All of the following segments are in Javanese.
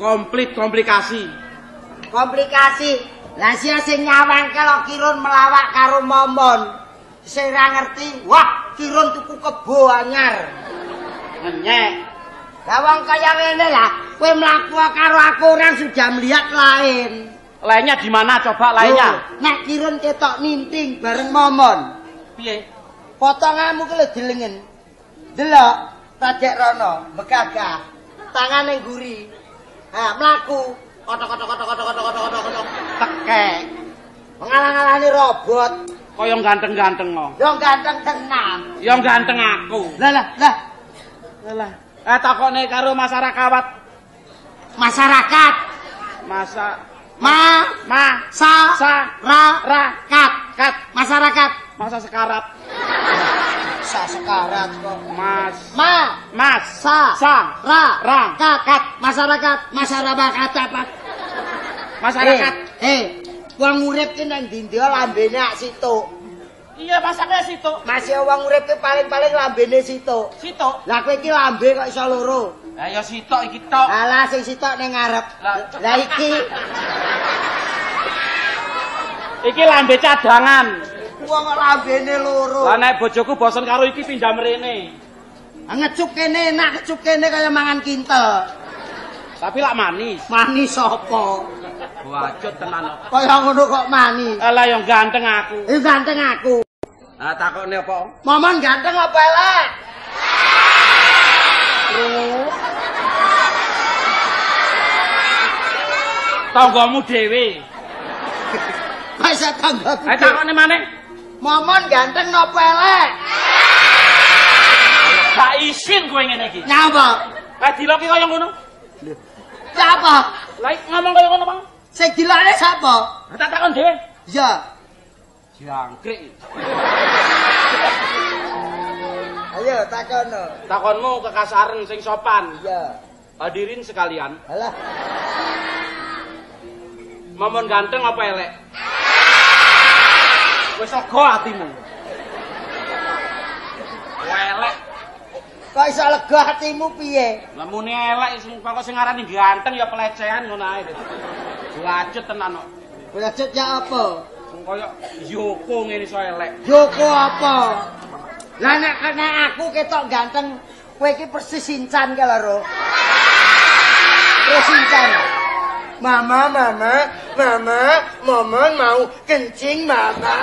Komplit komplikasi. Komplikasi. Lah sia sing nyawang kalau kirun melawak karo momon. Sing ra ngerti, wah, kirun tuku kebo anyar. Ngenyek. Lah wong kaya ngene lah, kowe mlaku karo aku orang sudah melihat lain. Lainnya di mana coba lainnya? Loh, Nek kirun ketok ninting bareng momon. Piye? Potonganmu ki lho dilingen. Delok, tajek rono, megagah. Tangane guri. Ha, mlaku. Kotok-kotok-kotok-kotok-kotok-kotok. Tekek. Ngalang-alani robot. Kaya ganteng-ganteng kok. Yo ganteng tenan. Ya ganteng aku. Lah lah lah, Lah, eh takone karo masyarakat. masyarakat Masa ma ma sa sa ra ra kat kat masyarakat masa sekarat. Sa sekarat kok. Mas Ma Mas sa sa ra ra kat kat masyarakat masyarakat apa? masyarakat. Eh, eh, wong urip ki nang ndi lambene ak situk. Iya masaknya situ. Masih wong urip ki paling-paling lambene situk. Situ. Lah kowe iki lambe kok iso loro. Lah ya situ iki tok. Alah sing sitok ning ngarep. Lah iki Iki lambe cadangan. Wong kok lambene loro. Lah nek bojoku bosen karo iki pindah mrene. Ngecup kene enak, ngecup kene kaya mangan kintel. Tapi lak manis. Manis sapa? Wacut tenan kok. Kaya ngono kok manis. Alah yang ganteng aku. Eh ganteng aku. Ah takokne apa? Momon ganteng apa elek? Tanggamu dhewe. Kok iso tangga Eh takokne maneh. Momon ganteng apa elek? Gak isin kowe ngene iki. Nyapa? Eh diloki kaya ngono. Siapa? Lah ngomong kaya ngono, Bang. Sing dilane sapa? Tak takon dhewe. Ya. Jangkrik. Ayo takono. Takonmu kekasaran sing sopan. Ya. Hadirin sekalian, Alah. momon ganteng apa elek? Wis sego atimu. Elek. Kok iso lega hatimu piye? Lah muni elek sing kok sing ngarani ganteng ya pelecehan ngono ae. Wacut tenan kok. Belajar ya apa? Wong kaya Yoko ngene iso elek. Joko apa? Lah nek nek aku ketok ganteng, kowe iki persis Sinchan ke lho. Terus Mama, mama, mama, momon mau kencing, mama.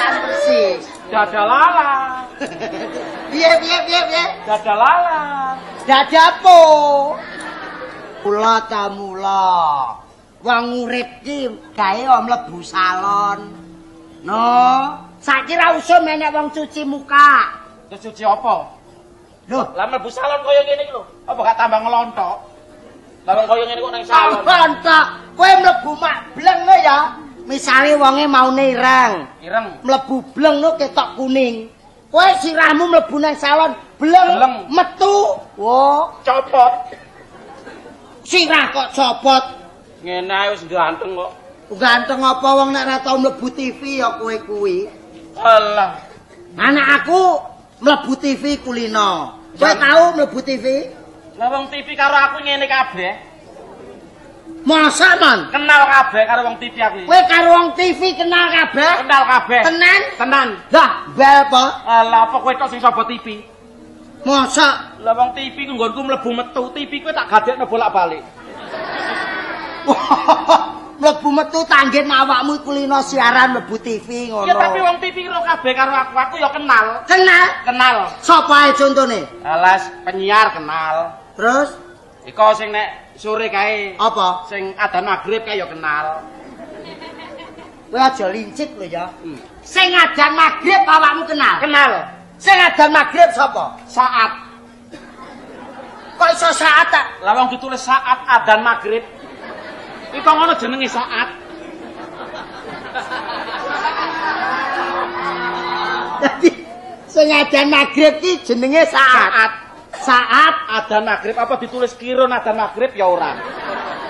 Sinchan persis. Dada lala. Piye, piye, piye, piye? Dada lala. Dadapo. Mula ta mula. Wong urip ki gawe mlebu salon. No, saiki ra usum enek wong cuci muka. Terus cuci apa? Loh, Lah mlebu salon kaya ngene iki lho. Apa gak tambah ngelontok? Lah wong kaya ngene kok nang salon. ta. Kowe mlebu mak bleng ya. Misale wonge maune ireng, Ireng. mlebu bleng no ketok kuning. Kowe sirahmu mlebu nang salon bleng, Bleng. metu. Wo, Copot. sirah kok copot. Ngene ae wis ganteng kok. Ganteng apa wong nek ora tau mlebu TV ya kowe kuwi. Alah. Anak aku mlebu TV kulino. Kowe tau mlebu TV? Lah wong TV karo aku ngene kabeh. Masa man? Kenal kabeh karo wong TV aku. Kowe karo wong TV kenal kabeh? Kenal kabeh. Tenan? Tenan. Lah, bel apa? Alah apa kowe tok sing sapa TV? Masa? Lah wong TV ku nggonku mlebu metu, TV ku tak gadekno bolak-balik. mlebu metu tanggen awakmu kulino siaran mlebu TV ngono. Ya tapi wong TV karo kabeh karo aku, aku ya kenal. kenal? Kenal. Sapa ae contone? Alas penyiar kenal. Terus Iko sing nek sore kae apa? sing adzan magrib kae ya kenal. Kowe aja lincip lho ya. Hmm. Sing adzan magrib awakmu kenal. Kenal. Sing adzan magrib sapa? Saat. Kok iso saat tak? Lah wong ditulis saat adzan magrib. Iku ngono jenenge saat. Dadi sing adzan magrib ki jenenge saat. Saat Saat adzan magrib apa ditulis kira adzan magrib ya ora.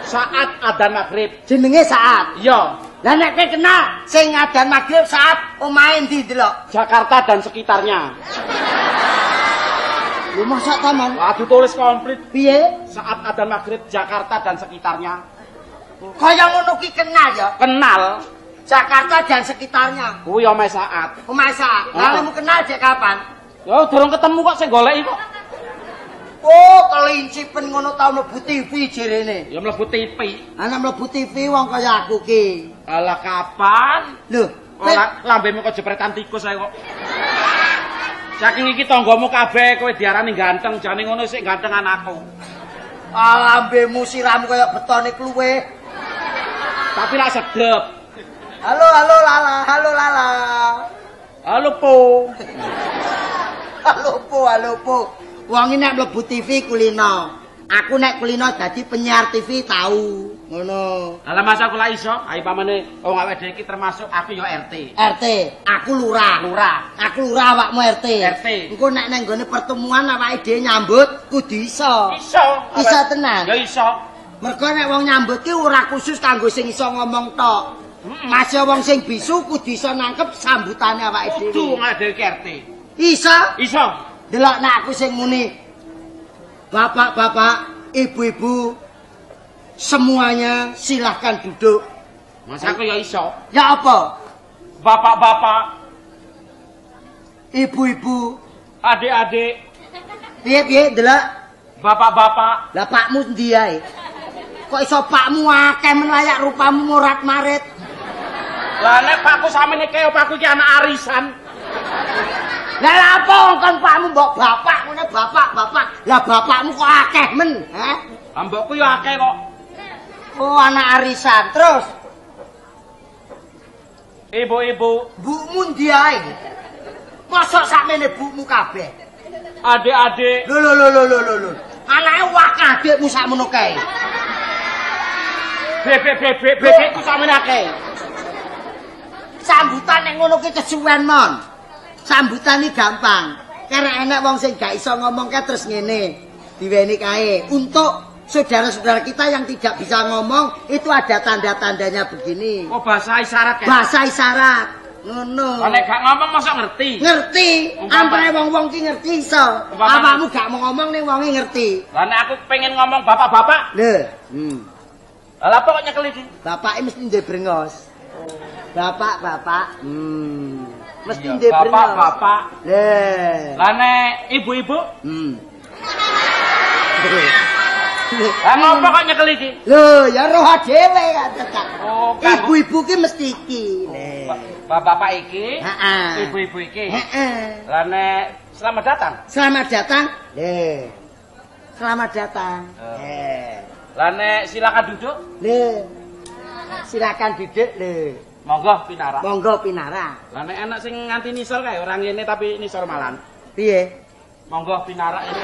saat adzan maghrib. Jenenge saat. Iya, Lah nek kowe kenal sing adzan maghrib saat omahe ndi delok? Jakarta dan sekitarnya. Lho masa taman? Waduh tulis komplit. Piye? Saat adzan maghrib Jakarta dan sekitarnya. Kaya ngono ki kenal ya. Kenal Jakarta dan sekitarnya. kuwi omahe saat. Omahe saat. Lah kamu kenal jek kapan? Ya durung ketemu kok sing goleki kok. Oh, kelincipen ngono tau mlebu TV jerene. Ya mlebu TV. Ana mlebu TV wong kaya aku ki. Alah kapan? Lho, Ora lambemu kok jepretan tikus ae kok. Saking iki tanggamu kabeh kowe diarani ganteng, jane ngono sik ganteng anakku. alambemu siram kaya betone kluwe. Tapi ra sedep. Halo, halo Lala, halo Lala. Halo Po. Halo po, halo po. Wong nek mlebu TV kulino. Aku nek kulino dadi penyiar TV tahu. Ngono. Lah masa aku lah iso, ayo pamane wong awake dhewe iki termasuk aku ya RT. RT, aku lurah. Lurah. Aku lurah awakmu RT. RT. Engko nek nang gone pertemuan awake dhewe nyambut kudu iso. Iso. Iso tenan. Ya iso. Mergo nek wong nyambut ki ora khusus kanggo sing iso ngomong tok. Masih wong sing bisu kudu iso nangkep sambutane awake Kudu dhewe. dhewe ki RT. Iso? Iso. Delok nek aku sing muni. Bapak-bapak, ibu-ibu, semuanya silahkan duduk. Masa aku ya iso. Ya apa? Bapak-bapak, Ibu-ibu, adik-adik, piye-piye delok? bapak-bapak, Lah pakmu ndi ae? Kok iso pakmu akeh men layak rupamu morat-marit? Lah nek pakku samene kaya pakku iki anak arisan. Lah apa kon pakmu mbok bapak ngene bapak-bapak. Lah bapakmu kok akeh men, ha? Lah mbokku ya akeh kok. Oh anak arisan. Terus Ibu-ibu, bukmu ndi ae? Mosok sakmene bukmu kabeh. adik-adik, Lho lho lho lho lho lho. Anake wakah adikmu sakmono kae. Bebek-bebek, bebekku samene akeh. Sambutan nek ngono ki kesuwen mon. Sambutan iki gampang. Karena enek wong sing gak iso ngomong kae terus ngene. Diweni kae. Untuk saudara-saudara kita yang tidak bisa ngomong itu ada tanda-tandanya begini. Oh bahasa isyarat kan? Bahasa isyarat. Ngono. Nek gak ngomong masa ngerti. Ngerti. Ampane wong-wong ki ngerti iso. Awakmu gak mau ngomong ning wonge ngerti. Lah nek aku pengen ngomong bapak-bapak, Lho. Hmm. Lah apa kok nyekel iki? Bapake mesti ndek brengos. Bapak, bapak. Hmm. Mesti Iya, ndek brengos. Bapak-bapak. Lah. Lah nek ibu-ibu, Hmm. lah ngopo kok nyekel iki? Lho, ya roh dhewe. Oh, kan. Ibu-ibu ki mesti iki. Bapak-bapak iki, Heeh. ibu-ibu iki. Heeh. Lah nek selamat datang. Selamat datang. Le. Selamat datang. Oh. Eh. Lah nek silakan duduk, Le. Silakan duduk, Le. monggo pinara. Monggo pinara. Lah nek enak sing nganti nisor kae orang ngene tapi nisor malan. Piye? Monggo pinara ini.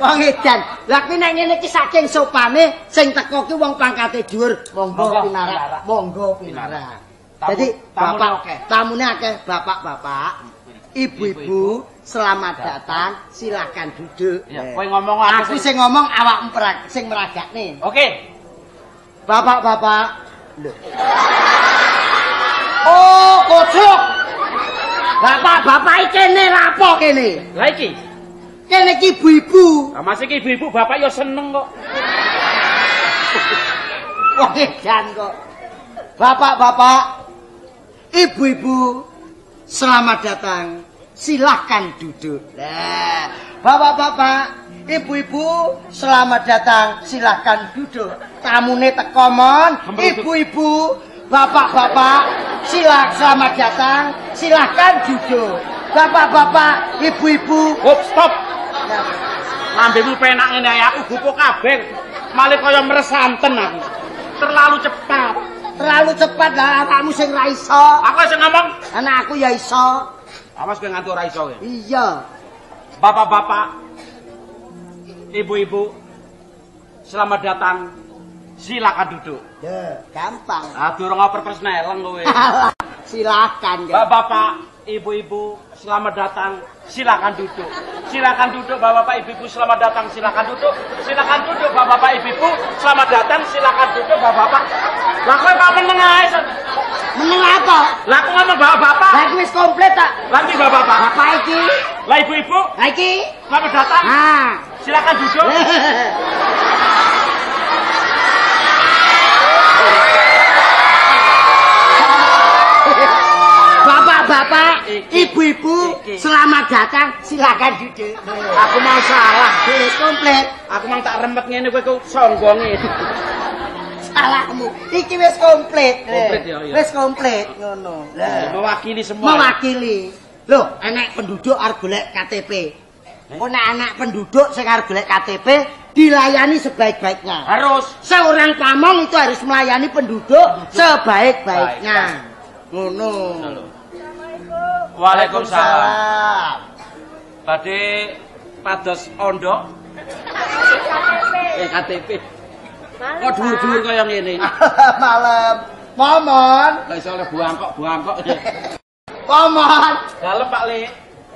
Wong edan. Lah kuwi nek ngene iki saking sopane sing teko ki wong pangkate dhuwur. Monggo pinara. Monggo pinara. Tamu- Jadi tamune bapak tamune akeh, bapak-bapak, ibu-ibu, selamat datang, silakan duduk. Ya, kowe ngomong Aku sing ngomong awakmu perag- sing meragakne. Oke. Bapak-bapak. Lho. Oh, kocok. Bapak-bapak iki kene rapo kene? Lah iki. Kene iki ibu-ibu. Lah masih iki ibu-ibu bapak ya seneng kok. Wah, edan kok. Bapak-bapak, ibu-ibu, selamat datang. Silahkan duduk. Nah, bapak-bapak, ibu-ibu, selamat datang. Silahkan duduk. Tamune teko mon. Kembali. Ibu-ibu, bapak-bapak, silakan selamat datang. Silahkan duduk. Bapak-bapak, ibu-ibu. Hop, stop. Lambemu penak ngene aku gupu kabeh. Malih kaya meresanten aku. Terlalu cepat. Terlalu cepat lah awakmu sing ra iso. Aku sing ngomong. Anak aku ya iso. Awas kowe nganti ora iso kowe. Iya. Bapak-bapak, ibu-ibu, selamat datang. Silakan duduk. Ya, gampang. Ah, durung oper persneleng kowe. Silakan ya. Bapak-bapak, ibu-ibu, selamat datang. Silakan duduk. Silakan duduk Bapak-bapak Ibu-ibu selamat datang. Silakan duduk. Silakan duduk Bapak-bapak Ibu-ibu selamat datang. Silakan duduk Bapak-bapak. Lah kowe kok meneng ae. Meneng apa? Lah aku ngomong Bapak-bapak. Lah iki wis komplit tak? Lagi Bapak-bapak. Bapak iki. Lah Ibu-ibu Lah iki. selamat datang. Ah. Silakan duduk. ibu-ibu, selamat datang. Silakan duduk. Aku mau salah. Wis komplit. Aku mang tak remet ngene kowe kok songgonge. Salahmu. Iki wis komplit. Komplit ya, iya. Wis komplit ngono. Lah, Mewakili semua. mewakili. Loh, enek penduduk arep golek KTP. Kok nek anak penduduk sing arep golek KTP dilayani sebaik-baiknya. Harus. Seorang pamong itu harus melayani penduduk sebaik-baiknya. Ngono. Waalaikumsalam. Badhe pados ondok. Eh KTP. Kok dhuwur-dhuwur kaya ngene. Malam. Momon, Lah iso buangkok-buangkok. momon. Dalem Pak Le.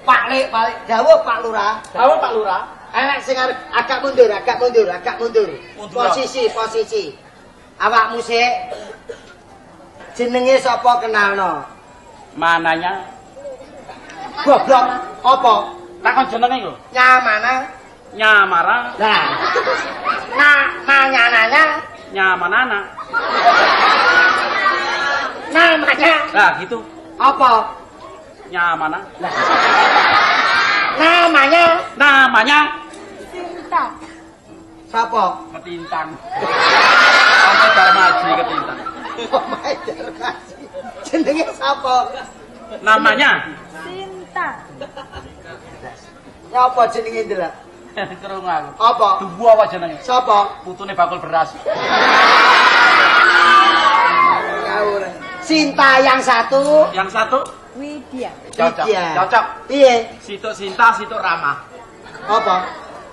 Pak Lek, Pak Lek, dawuh Pak Lurah. Tahu Pak Lurah? Enak sing arep agak mundur, agak mundur, agak mundur. Mundur. Posisi, posisi. Awakmu sik. Jenenge sapa kenalno? Mananya? Goblok apa? Takon jenenge lho. Nyamana? Nyamara, Lah. Nah, manyananya nyamanana. namanya Lah gitu. apa? Nyamana. Namanya Namanya sapa? Ketintang. Sampai Darmaji Ketintang. Omahe Darmasi. Jenenge sapa? Namanya Sinta. Nyapa jenenge ndelok? Kerung aku. Apa? Duwu apa jenenge? Sapa? Putune bakul beras. Ngawur. Sinta yang satu. Yang satu Widya. cocok. Widya. Cocok. Piye? Situk Sinta, situk Rama. Apa?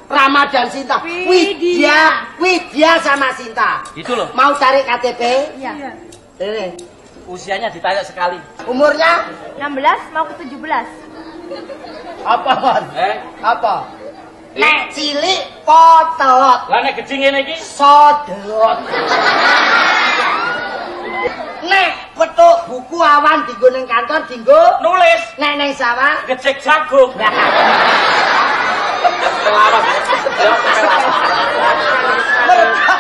Rama dan Sinta. Widya. Widya, sama Sinta. Gitu loh. Mau cari KTP? Iya. Ini. Usianya ditanya sekali. Umurnya 16 mau ke 17. Apa, Mon? Eh, Apa? Nek cilik potelot, lah nek gede ngene iki sodot. Nek petuk buku awan dinggo ning kantor dinggo nulis nek ning sawah gecek jagung. Selamat. Mergo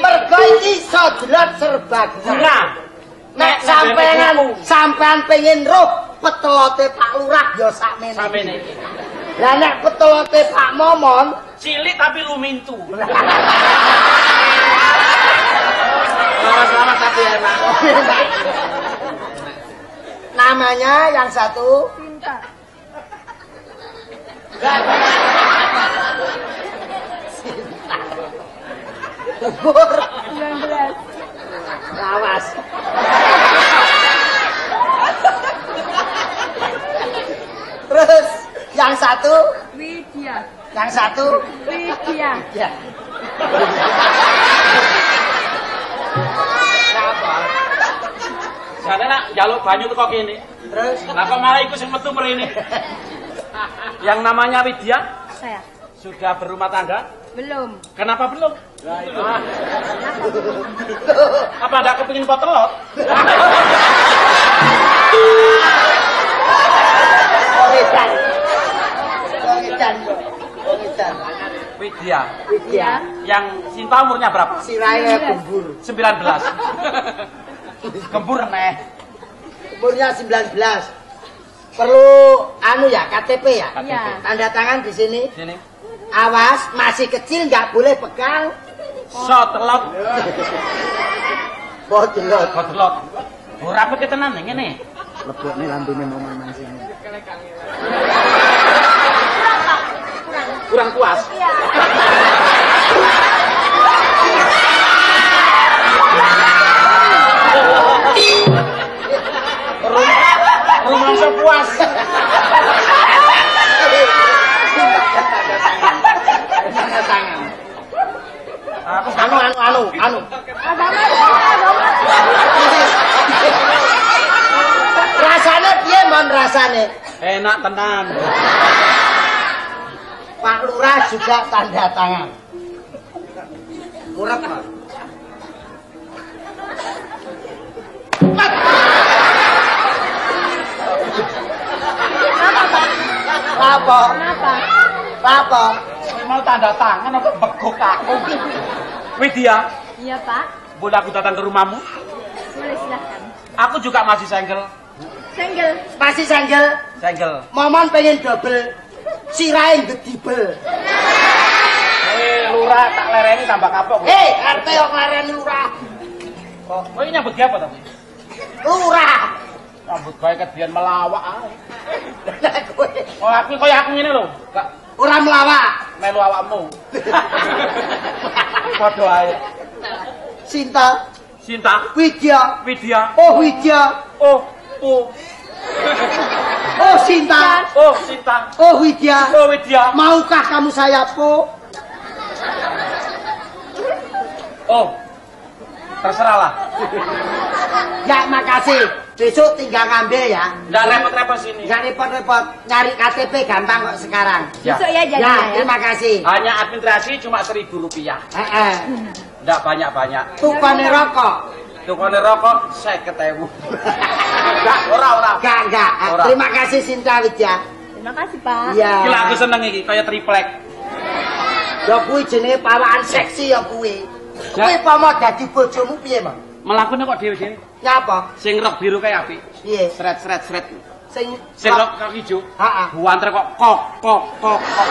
mergo iki sodot serbaguna. Guna. Nek sampean sampean pengen roh petelote Pak Lurah ya sakmene. Samene. Lah nek petelote Pak Momon Cilik tapi lumintu. Selamat selamat tapi enak. namanya yang satu Sinta. umur 19. lawas. Terus yang satu, Widya. yang satu Widya. ya. Kenapa? Jane nak njaluk banyu teko kene. Terus Lah kok malah iku sing metu mrene. Yang namanya Widya Saya. sudah berumah tangga? Belum. Kenapa belum? Ah. Apa ada kepingin potelot? Wedan. Widya. Widya. Yang Sinta umurnya berapa? Siraya gembur. 19. Gembur neh. Umurnya 19. Perlu anu ya, KTP ya? Iya. Tanda tangan di sini. Sini. Awas, masih kecil nggak boleh pegang Sotelot. bodelot. Potelot. Ora apa ketenan ngene. Lebok nih lambene mau mamang sini. Kurang puas. Iya. Rumah sepuas. Tanda tangan. Aku Anu, anu, anu, anu. Rasane piye mon rasane? enak tenan. Pak Lurah juga tanda tangan. Urep, Pak. Apa? Kenapa? Apa? Mau tanda tangan apa begok aku? Widya, Iya Pak. boleh aku datang ke rumahmu? Boleh silahkan. Aku juga masih single. Senggel. Masih sanggel. Single. Momon pengen double. Sirain gedibel. Eh, lurah tak lereni tambah kapok. Hei, arte kok laren lurah. Kok kowe nyambut dia apa to? Lurah. Rambut gawe kedian melawak ae. Lah kowe Oh, aku koyo aku ngene lho. Gak ora melawak. melu awakmu. Padha ae. Sinta, Cinta, Widya. Widya, Oh Widya. oh, oh, Oh Sinta. oh, Cinta, Oh Widya. oh, Widya, Maukah kamu saya po? oh. Terserah lah. Ya makasih. Besok tinggal ngambil ya. Nggak repot-repot sini. Nggak repot-repot. Nyari KTP gampang kok sekarang. Ya. Besok ya Ya, janjinya ya. terima kasih. Hanya administrasi cuma seribu rupiah. Eh, eh. Nggak banyak-banyak. Tukane rokok. Tukone rokok saya ketemu. Enggak, ora ora. Enggak, enggak. Terima kasih Sinta Widya. Terima kasih Pak. Iya. Gila aku seneng iki kaya triplek. Ya kuwi jenenge pawaan seksi ya kuwi. Ya. Kuwi pamo dadi bojomu piye, Mang? Melakune kok dhewe-dhewe. Nyapa? Sing rok biru kaya apik. Piye? Sret sret sret. Sing Sing rok kok ijo. Heeh. Buantre kok kok kok kok kok.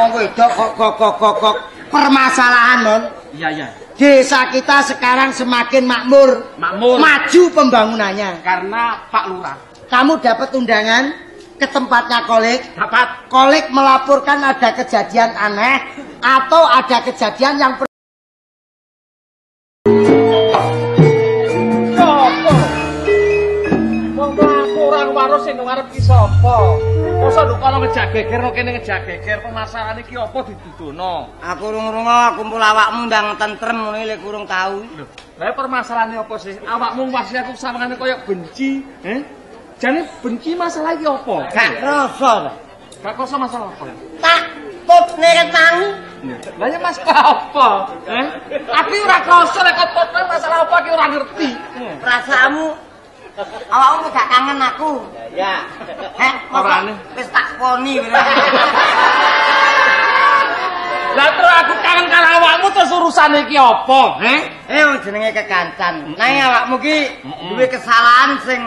Wong wedok kok kok kok kok kok permasalahan non. Iya iya. Desa kita sekarang semakin makmur, Makmur. maju pembangunannya. Karena Pak Lurah Kamu dapat undangan ke tempatnya kolik. dapat Kolik melaporkan ada kejadian aneh atau ada kejadian yang ngarep ki sapa? Masa lho kalau ngejak geger kene ngejak geger permasalahan iki apa didudono? Aku urung-urung kumpul awakmu ndang tentrem ngono lek kurung tahu. Lho, lha permasalahannya apa sih? Awakmu masih aku sawangane koyo benci, eh? Jane benci masalah iki apa? Gak rasa. Gak koso masalah apa? Tak pop mangi. Lah ya masalah apa? Eh? Aku ora koso lek kok masalah apa iki ora ngerti. Perasaanmu awakmu gak kangen aku. Ya. Heh, Orane. wis tak poni bener. Lah terus aku kangen karo awakmu terus urusan iki apa? Eh? Eh wong jenenge kekancan. Nang awakmu ki duwe kesalahan sing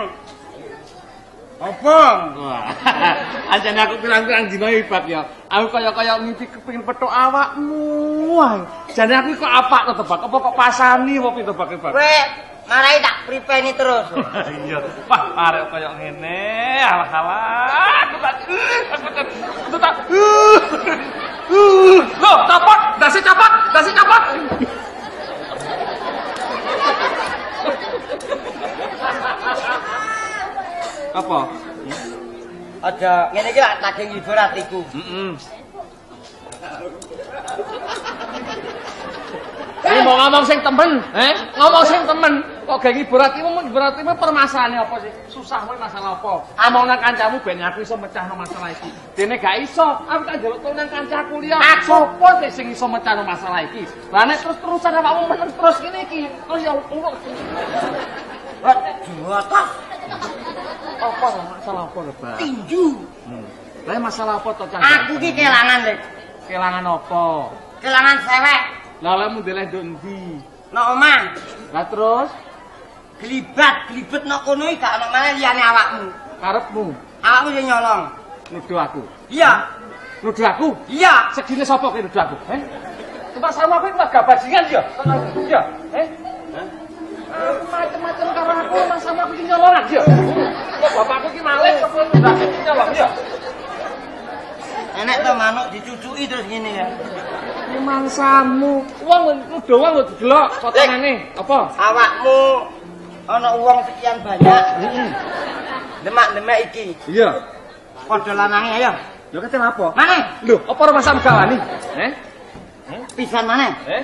apa? Wah, anjane aku pirang-pirang dina hebat ya. Aku kaya-kaya mimpi kepengin petuk awakmu. Jane aku kok apa to tebak? Apa kok pasani apa tebak-tebak? Kowe marai tak pripeni terus. Iya. Wah, arek kaya ngene. Alah-alah. Aku tak aku tak aku tak. Loh, copot, dasi copot, dasi copot. Apa? Aja ngene iki lak taging hibur atiku. Heeh. Ini mau ngomong sing temen, eh? Ngomong sing temen. Kok gak ngibur hatimu, ngibur hatimu permasalahannya apa sih? Susah wae masalah apa? Among nang kancamu ben aku iso mecahno masalah iki. Dene gak iso. Aku tak njaluk tolong nang kancaku liya. Sopo sih sing iso mecahno masalah iki? Lah nek terus-terusan awakmu meneng terus ngene iki. Terus ya Allah. Wah, juatas Apa lah masalah apa Pak? tinju. Lah masalah apa to, Cang? Aku ki kelangan, Lek. kelangan apa? Kelangan sewek. Ndeleh nduk ndi? Nok omah. Lah terus Glibat, glibet nok kono iki gak ono maneh liyane awakmu. karepmu Awakmu sing nyolong. nuduh aku. Iya. Nuduh aku? Iya. Segini sapa kowe nuduh aku? Eh? Tempat sama aku keluarga bajingan ya? Ya? Eh? Macam-macam karo aku mas sama aku ki nyolong ya? Kok bapakku ki maling aku ki nyolong ya? Enek to manuk dicucuki terus ngene ya. Ini mangsamu. Wong nuduh wong kok didelok potongane. Apa? Awakmu ana uang sekian banyak. Heeh. Demak-demak iki. Iya. Padha lanange ayo. Lho kate apa? Maneh, Lho, apa ora masam gawani? Eh? pisan maneh. Eh?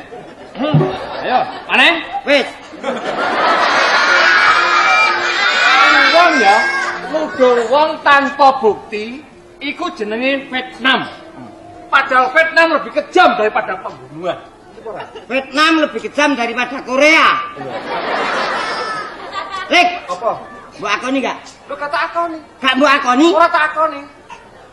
Ayo, aneh? Wis. wong ya nuduh wong tanpa bukti iku jenenge Vietnam Padahal Vietnam lebih kejam daripada pembunuhan. Vietnam lebih kejam daripada Korea. Lek, Apa? mbok akoni gak? Lu kata akoni. Gak mbok akoni? Ora tak akoni.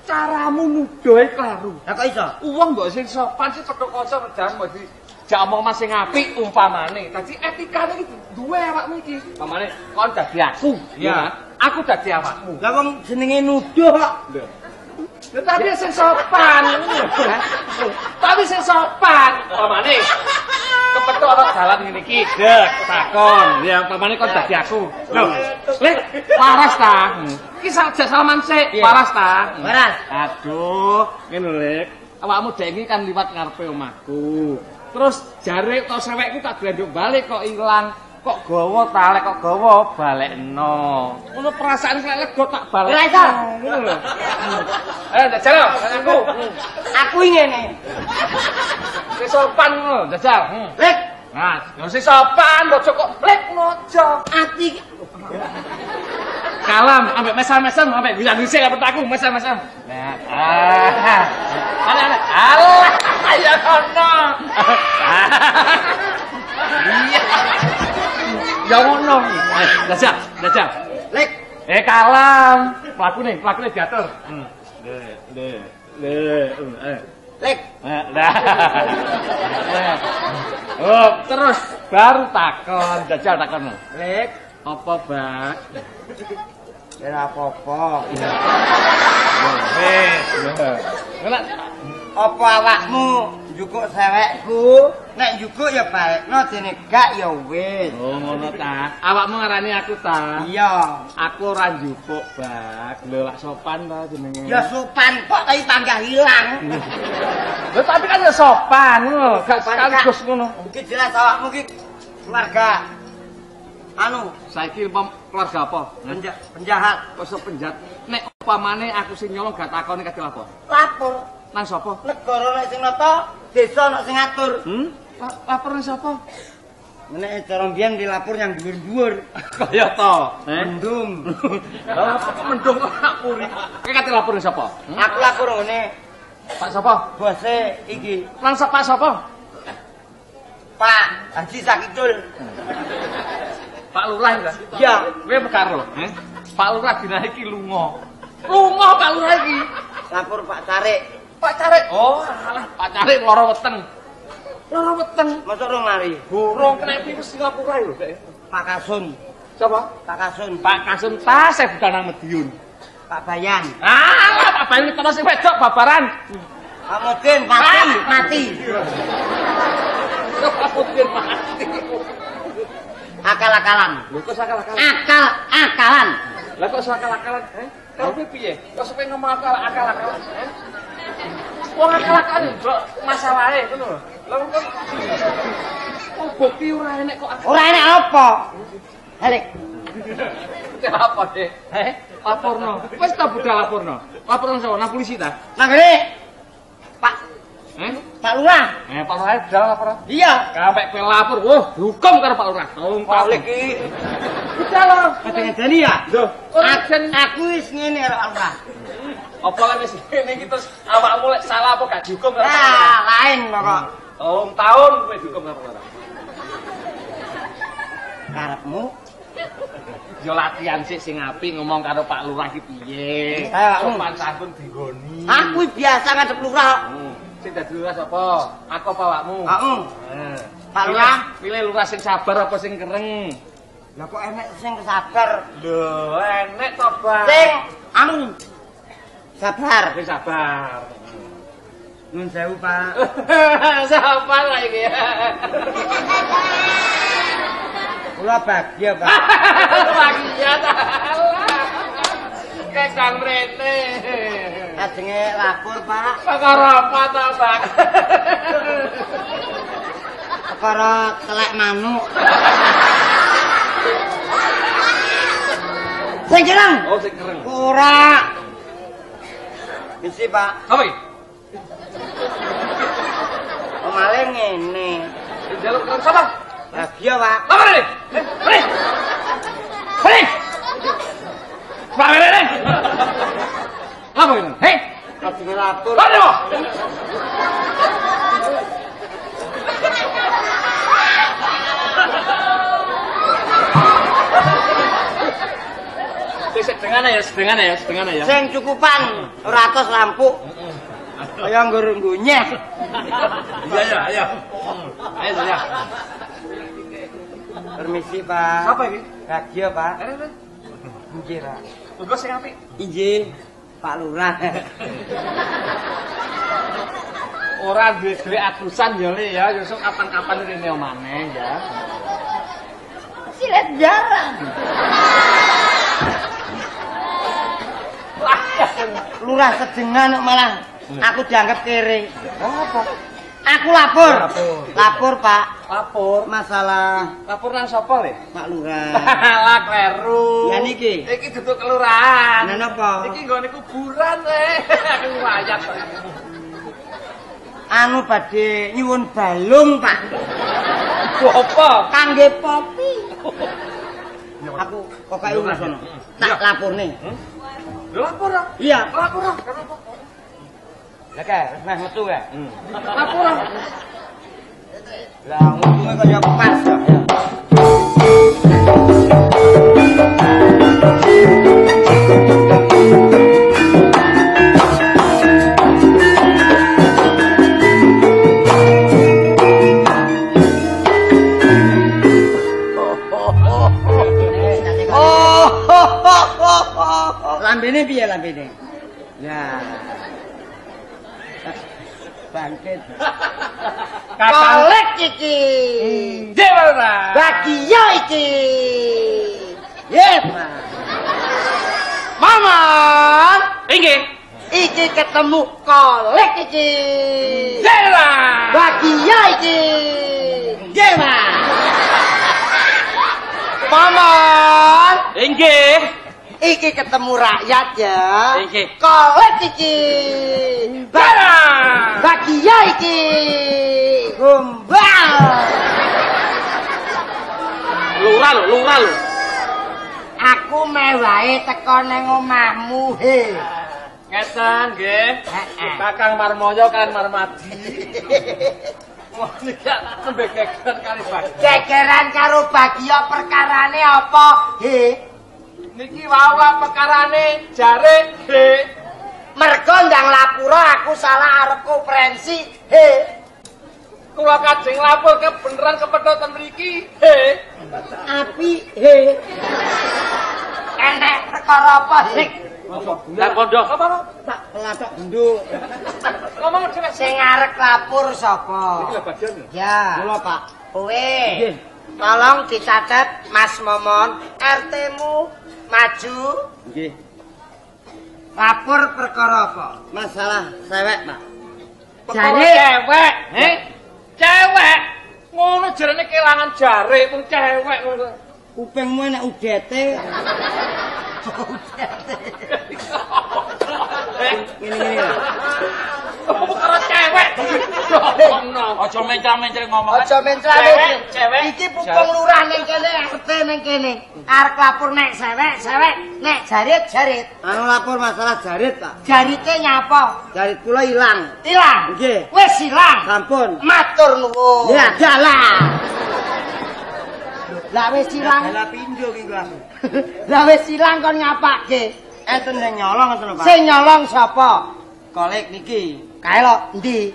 Caramu nuduhe kleru. Lah kok iso? Uang mbok sing sopan sih pedho kanca ngedan mbok di jak omong mas sing apik umpamane. Dadi etikane iki duwe awakmu iki. Umpamane kon dadi aku, Iya. ya. Aku dadi awakmu. Lah wong jenenge nuduh kok. Ya tapi sing sopan. Tapi sing sopan. Umpamane kepethuk ana dalan ngene iki, dek takon. Ya umpamane kon dadi aku. Lho, lek waras ta? Iki saja salaman sik, waras ta? Waras. Aduh, ngene lho, Lek. Awakmu dek iki kan liwat ngarepe omahku. Terus jare utawa sewekku tak glenduk balik kok ilang. Kok gawa ta, lek kok gawa balekno. Ngono perasaan saya lega tak balik. Ora iso. Ngono lho. Eh, jajal aku. Aku ngene. Wis sopan ngono, jajal. Hmm. Lek, Nah, yo sing sopan bojo kok lek nojo. ati Kalam, ambek mesam-mesam, ambek bisa dhisik apa aku mesam-mesam. Nah, ah. Ana ana. Allah, ya kono. Iya. Ya ngono. Eh, Dajal, dajal. lek Eh kalam, pelakune, pelakune diatur. Hmm. Le, le, le, eh. lek Nah. Eh. Oh, terus baru takon, jajal takon. lek Apa, Bak? ora apa-apa. Wis. Nek Apa awakmu njukuk sewekku? Nek njukuk ya baikno dene gak ya wis. Oh, ngono ta. Awakmu ngarani aku ta? Iya. Aku ora njupuk, Bak. Lho lak sopan ta jenenge. Ya sopan kok tapi panggah hilang. Lho tapi kan ya sopan ngono, gak sekaligus ngono. Mungkin jelas awakmu ki keluarga anu Saiki keluarga apa? penja penjahat Kok penjat? Nek upamane aku sing nyolong gak takoni kadhe apa? lapor Nang sapa? negara nek sing nata desa nek sing ngatur Hmm? La- Lapor nang sapa? nek cara mbiyen dilapor yang dhuwur-dhuwur Kaya to. Eh? mendung Lah mendung kok puri. Kowe kate lapor nang sapa? Hmm? aku lapor ngene Pak sapa? bose iki Nang sapa sapa? Pak Haji Sakidul Pak Lurah ya? Iya. Kowe karo, eh? Pak Lurah dina iki lunga. Lunga Pak Lurah iki. lapor Pak Tarik Pak Carik. Oh, alah Pak Carik lara weteng. Lara weteng. masa rong lari Burung kena virus Singapura lho, Dek. Pak Kasun Siapa? Pak Kasun Pak Kasum tas saya bukan nang Mediun. Pak Bayan Alah, Pak Bayu terus sing wedok babaran. Pak Mudin mati mati Pak Mudin mati. akal-akalan Lho kok sakal-akalan? akal akalan Lah kok sakal-akalan? Eh? Kau piye? Kok sampe ngomong akal akal-akalan? Eh? Wong bro, masalahe ngono lho. Lah kok Oh, bukti ora enek kok ora enak apa Halik apa deh? Eh? Laporno. Wis ta budal laporno. Laporno sapa? Nang polisi ta? Gini, Pak Eh? Pak Lurah. Eh, Pak Lurah budal laporno. Iya. Sampai kowe lapor, wah, dihukum karo Pak Lurah. Tolong Pak Pak iki Budal lho. kadang ya. Lho, Aku, aku wis ngene karo Pak Lurah. Apa kan wis ngene iki terus awakmu lek salah apa gak dihukum karo Pak Lurah? Nah, lain pokok. Tolong tahun kowe dihukum karo Pak Lurah. Karepmu Yo latihan sik sing apik ngomong karo Pak Lurah iki piye. Pak. Sopan santun digoni. aku biasa ngadep Lurah. Hmm. Sing dadi lurah sapa? Aku apa awakmu? Aku. Eh. Pak Lurah. Pilih lurah sing sabar apa sing kereng? Lah kok enek sing sabar. Lho, enek to, Bang. Sing anu sabar. Sing sabar. Nun sewu, Pak. sabar lah iki. Kula bahagia, Pak. Bahagia ta. Kekang rene. Ajenge lapor, Pak. Perkara apa ta, Bang? Perkara telek manuk. Sing jeneng? Oh, sing kereng. Ora. Isi, Pak. Apa iki? Omale ngene. Jaluk kereng sapa? Bahagia, Pak. Apa ini? Hei! Hei! Pak Rene! Apa ini? Hei! Kadung lapor. Aduh. Sik sedengane ya, sedengane ya, sedengane ya. Sing cukupan ora atos lampu. Kaya nggur ngunyeh. Iya ya, ayo. Ayo ya. Permisi, Pak. Siapa ini? Radio, Pak. Eh. Nggih, Pak. Tunggu sing apik. Inggih, Pak Lurah. Ora duwe-duwe atusan ya Le ya, yusuk kapan-kapan rene omane ya. Silet jarang. Lurah sedengan malah aku dianggap kere. Apa? Aku lapor. Lapor. Lapor, Pak. Lapor. Masalah Lapor nang sapa Le? Pak Lurah. Lah kleru. Ya niki. Iki duduk kelurahan. Nah, napa? Iki nggone kuburan Le. Aku wayat. Anu badhe nyuwun balung, Pak. Apa? Kangge popi. Aku kok urus sono. Tak laporne. Lho lapor. ah. Iya. Lapor. ah. Kenapa? Lah kae, wis meh metu kae. Lapor. ah. Lah ngomongnya kaya pas kok. ya. Oh, lambene piye lambene? Ya. Bangkit. Kolek iki. Dewa. Bagia iki. Yes, Mas. Maman, Inggih. iki ketemu kolek iki. Dewa. Bagia iki. Mas. Maman, Inggih. Iki ketemu rakyat ya. Inggih. Kolek iki. Ba Dewa. Bagia iki. Gombal. Lurah lho, lurah lho. Aku mewahe teko ning omahmu he. Ngeten nggih. Kakang Marmoyo kan Marmadi. Wah, niki nembe geger kali Pak. Gegeran karo bagia perkarane apa he? Niki wawa perkarane jare he. Mergo ndang lapura aku salah arep konferensi he. Kula kajeng lapor kebeneran kepedhotan mriki. He. Api he. Enek perkara apa he? Lah pondok apa? Pak? Tak latak genduk. Ngomong dhewe Sing arep lapor sapa? Iki lah bagian ya. Kula, Pak. Kowe. Nggih. Tolong dicatat Mas Momon, RT-mu maju. Nggih. Lapor perkara apa? Masalah cewek, Pak. Jare. cewek, he? Cewek. Ngono jarane kelangan jare mung cewek ngono. Kupingmu enek udete. Eh, Ngene-ngene lho. perkara cewek. Ono. Aja mencang-mencang ngomong. Aja menclane. Cewek, cewek. Iki pupung lurah ning kene, RT ning kene. Arep lapor nek sewek, sewek, nek jarit, jarit. Anu lapor masalah jarit, Pak. Jarite nyapa? Jarit kula ilang. Ilang. Nggih. Wis ilang. Sampun. Matur nuwun. Ya, dalah. Lah wis ilang. Dalah pindho ki kula. Lah wis ilang kon ngapake? Enten sing nyolong ngoten lho, Pak. Sing nyolong sapa? kolek niki. Kae lho, endi?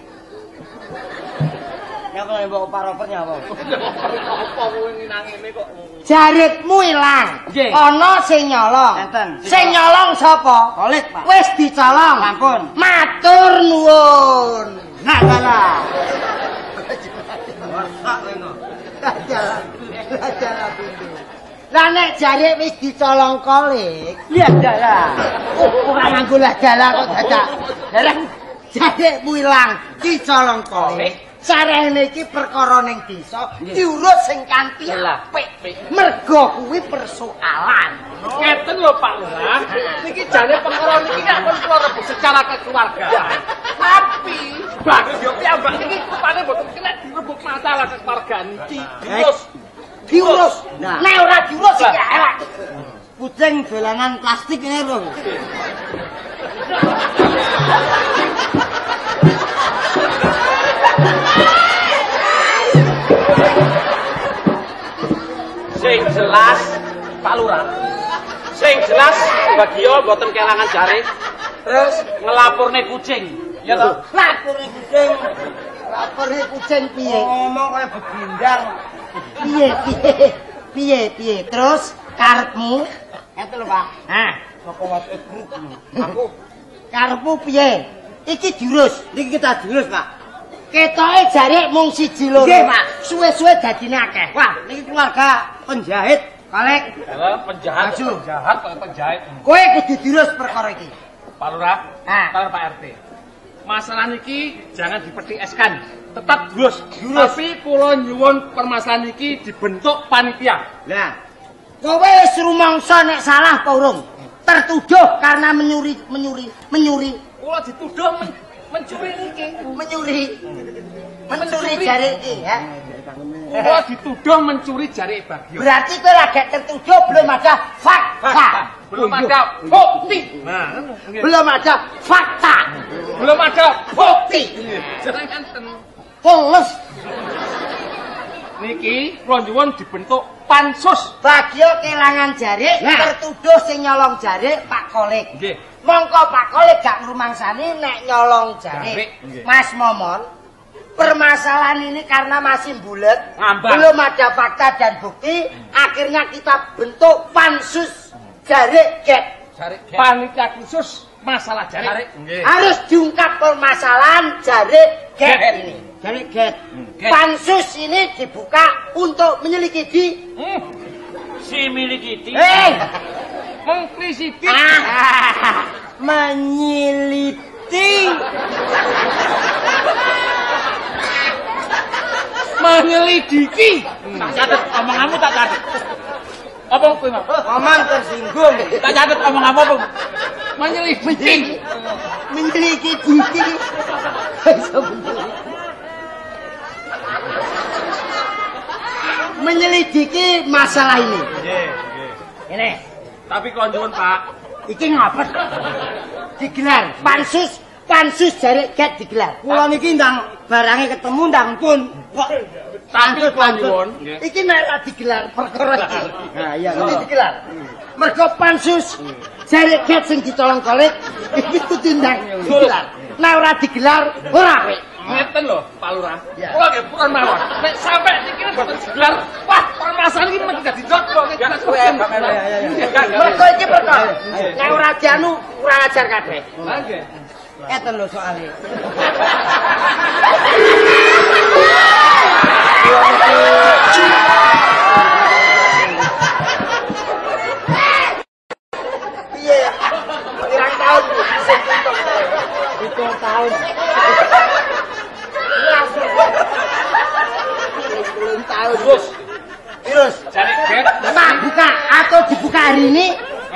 Nyapa nek mbok opar-opar nyapa? Apa kowe nang ngene kok? Jaritmu ilang. Ana sing nyolong. Enten. Sing nyolong sapa? Kolek, Pak. Wis dicolong. Sampun. Matur nuwun. Nah, dalah. Lah nek jarit wis dicolong kolik, Ya, dalah. oh, ora nganggo lah dalah kok dadak. Dalah jaritmu ilang dicolong kolik. Sarene iki perkara ning desa diurus sing kanthi Lah. apik. Mergo kuwi persoalan. Ngeten lho Pak Lurah. Niki jane perkara niki nek pun kula rebut secara kekeluargaan. Tapi bagyo piyambak niki rupane mboten kena direbut masalah kekeluargaan iki. Terus Diurus. Nah. Nek ora diurus iki elek. Kucing dolanan plastik ini lho. Sing jelas Pak Lurah. Sing jelas bagio mboten kelangan jare. Terus ngelaporne kucing. Ya toh? Lapor kucing. Lapor kucing piye? Ngomong kayak begindang. Piye piye? Piye piye? Terus karepmu? Itu lho, Pak. Hah, Apa wat grup Aku karepmu piye? Iki jurus. niki kita jurus, Pak. Ketoke jare mung siji loro. Nggih, Pak. Suwe-suwe dadine akeh. Wah, niki keluarga penjahit. Kolek. Halo, penjahat. Maju. Penjahat penjahit. Kowe kudu dirus perkara iki. Pak Lurah, Ah. kalian Pak RT. Masalah niki jangan dipeti eskan, tetap durus. Tapi kula nyuwun permasalahan niki dibentuk panitia. Lah, Kowe wis rumangsa nek salah apa urung? Tertuduh karena menyuri menyuri menyuri Kula dituduh men mencuri niki. menyuri mencuri jare iki ya. Kula dituduh mencuri jari Bagio. Berarti kowe lagi tertuduh belum ada fakta. Belum ada bukti. Belum ada fakta. belum ada bukti. Jangan. Polos. Niki nyuwun dibentuk pansus. Bagio kelangan jare, Nah. tertuduh sing nyolong jare Pak Kolik. Nggih. Mongko Pak Kolik gak ngrumangsani nek nyolong nggih. Mas Momon, permasalahan ini karena masih bulat, belum ada fakta dan bukti, akhirnya kita bentuk pansus jare get. Jari panitia khusus masalah jari. Harus diungkap permasalahan jare get Get. ini. Jare get. get. Pansus ini dibuka untuk menyelidiki Hmm. Si milikiti. Eh, Mengkrisiti. ah, menyelidiki Menyelidiki. Tak catet omonganmu tak catet. Apa kowe mau? Omong tersinggung. Tak catet omonganmu apa? Menyelidiki. menyelidiki menyelidiki masalah ini. Nggih, nggih. Ini, Tapi kalau nyuwun Pak, iki ngapa? Digelar pansus, pansus jare get digelar. Kula niki ndang barangnya ketemu ndang pun. Kok kalau nyuwun, Iki nek ora digelar perkara iki. Nah, iya. Iki digelar. Mergo pansus jare get sing ditolong kolik iki kudu ndang digelar. Nek ora digelar ora apik. ngeten lho Pak Lurah. Ya. Kula nggih purun mawon. Nek sampe niki mboten digelar, wah permasalahan iki mesti dadi dot kok. Ya, ya, ya, ya. Mergo iki perkara. Nek ora dianu kurang ajar kabeh. Nggih. Eten lho soalnya. Piye? Pirang tahun. Belum. Terus Terus, tak buka atau dibuka hari ini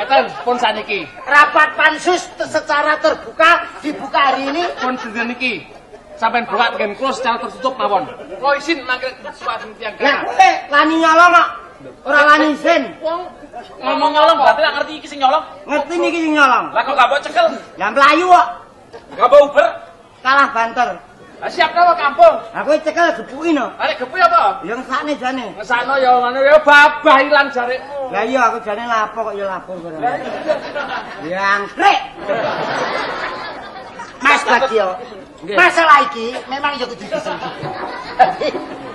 Ngeten pun saniki. rapat pansus secara terbuka dibuka hari ini Pun dinten niki. Sampeyan buka game close secara tertutup mawon. Kula izin mangke suatu tiang Lah kana. kowe lani nyolong kok. Ora lani isin. Wong ngomong nyolong berarti gak ngerti iki sing nyolong. Ngerti niki sing nyolong. Lah kok gak mbok cekel? Ya melayu kok. Gak mbok uber. Kalah banter. Lah siap kawa kampung. Aku cekel gepuki no. Arek gepu apa? Yang sakne jane. Ngesakno ya ngono ya babah ilang jarikmu. Lah iya aku jane lapo kok ya lapo barang. Yang krek. Mas Bagio. Masalah iki memang ya kudu diselidiki.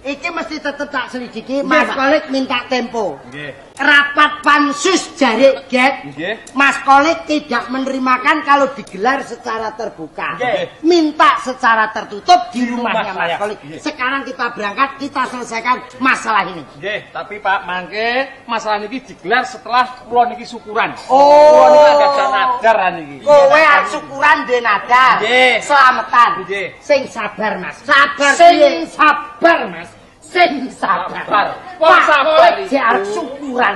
Iki mesti tetep tak selidiki. Mas Kolik minta tempo. Nggih. Rapat pansus jari get. Nggih. Mas Kolik tidak menerimakan kalau digelar secara terbuka. Nggih. Minta secara tertutup di rumahnya rumah Mas. Kolik. Sekarang kita berangkat, kita selesaikan masalah ini. Nggih, tapi Pak mangke masalah niki digelar setelah kula niki syukuran. Oh. Kula niki agak sanadar niki. Kowe arep syukuran denada. Nggih. Selamatan. Nggih. Sing sabar, Mas. Sabar. piye? Sing sabar, Mas. Sing sabar. Wong sabar iki. arep syukuran.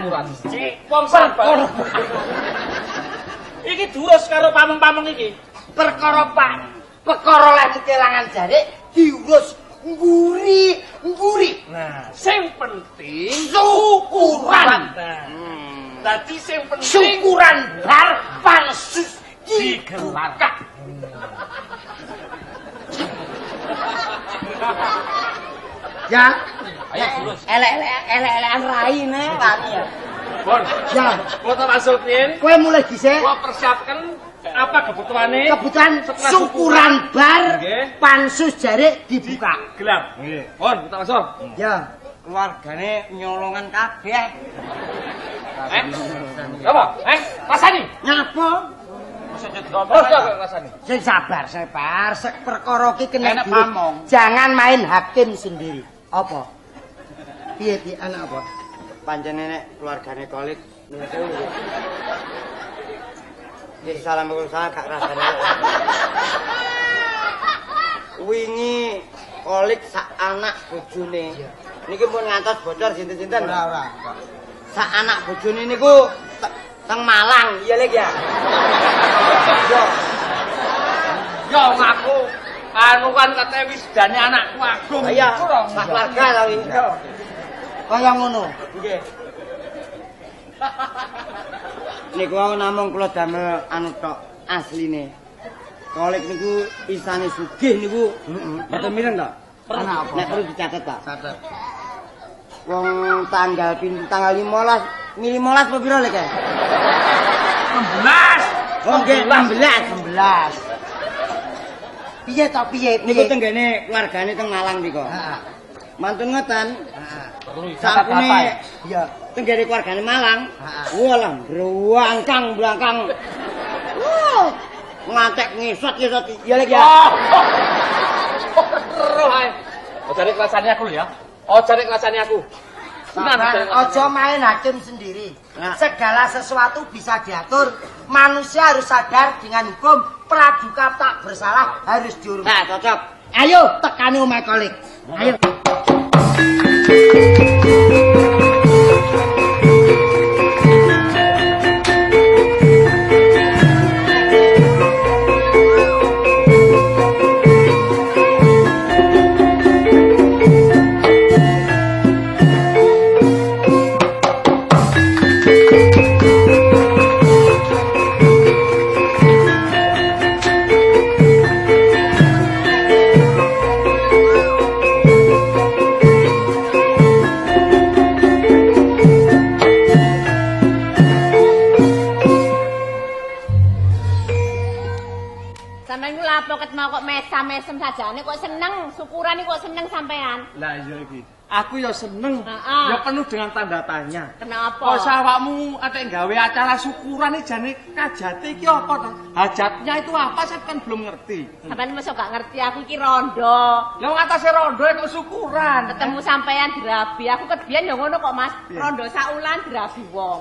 Wong sabar. Iki durus karo pamong-pamong iki. Perkara Pak, perkara lek kelangan jare diurus nguri, nguri. Nah, sing penting Syukuran. Dadi sing penting Syukuran bar pansus digelarkan. Ya. Ayo, terus. Elek-elek elek-elekan rai ne wani ya. Bon, Ya. gua tak masukin. Kowe mulai dhisik. Gua persiapkan apa kebutuhannya? Kebutuhan syukuran bar Nggih. pansus jarik dibuka. Gelap. Bon, kita masuk. Ya. Keluargane nyolongan kabeh. Eh? Apa? Eh? Rasani. Ngapa? Terus kok. Sing sabar, sabar. Sek perkara iki kena pamong. Jangan main hakim sendiri. Apa? Piye piye anak apa? Pancen nenek keluargane kolik. Ya salam salam gak rasane. Wingi kolik sak anak bojone. Niki pun ngantos bocor sinten-sinten. Ora ora. Sak anak bojone niku te- teng Malang, iya lek ya. Yo, Yo ngaku anu kan katanya wis dane anakku agung. iya, Kurang. sak keluarga tapi. Kaya ngono. Nggih. Niku namung kula damel anu tok asline. Kolik niku isane sugih niku. Mboten mireng apa? Nek perlu dicatet, Pak. Catet. Wong tanggal tanggal 15, mili 15 apa piro lek? 16. Oh, nggih, 16. 16. Piye to piye? Niku tenggene keluargane teng Malang niku. Heeh. Mantun ngoten, Heeh. Ya? Iya. tenggene keluargane Malang. Heeh. Walah, brangkang brangkang. Wah, ngantek ngesot-ngesot. Ya lek ya. Oh. Terus ae. Cari kelasannya aku lho ya. Oh cari kelasannya aku. Ojo main hakim sendiri. Segala sesuatu bisa diatur. Manusia harus sadar dengan hukum. Praduga tak bersalah harus dihormati. Nah, cocok. Ayo tekani omah kolik. Ayo. Sajane kok seneng, syukuran iki kok seneng sampean. Lah iya iki. Aku ya seneng. Heeh. Ya penuh dengan tanda tanya. Kenapa? Kok sawakmu atek gawe acara syukuran iki jane kajate iki apa to? Hajatnya itu apa saya kan belum ngerti. Sampeyan mesti gak ngerti aku iki rondo. Lah wong atase rondo kok syukuran. Ketemu sampean dirabi. Aku ket biyen ya ngono kok Mas. Rondo saulan dirabi wong.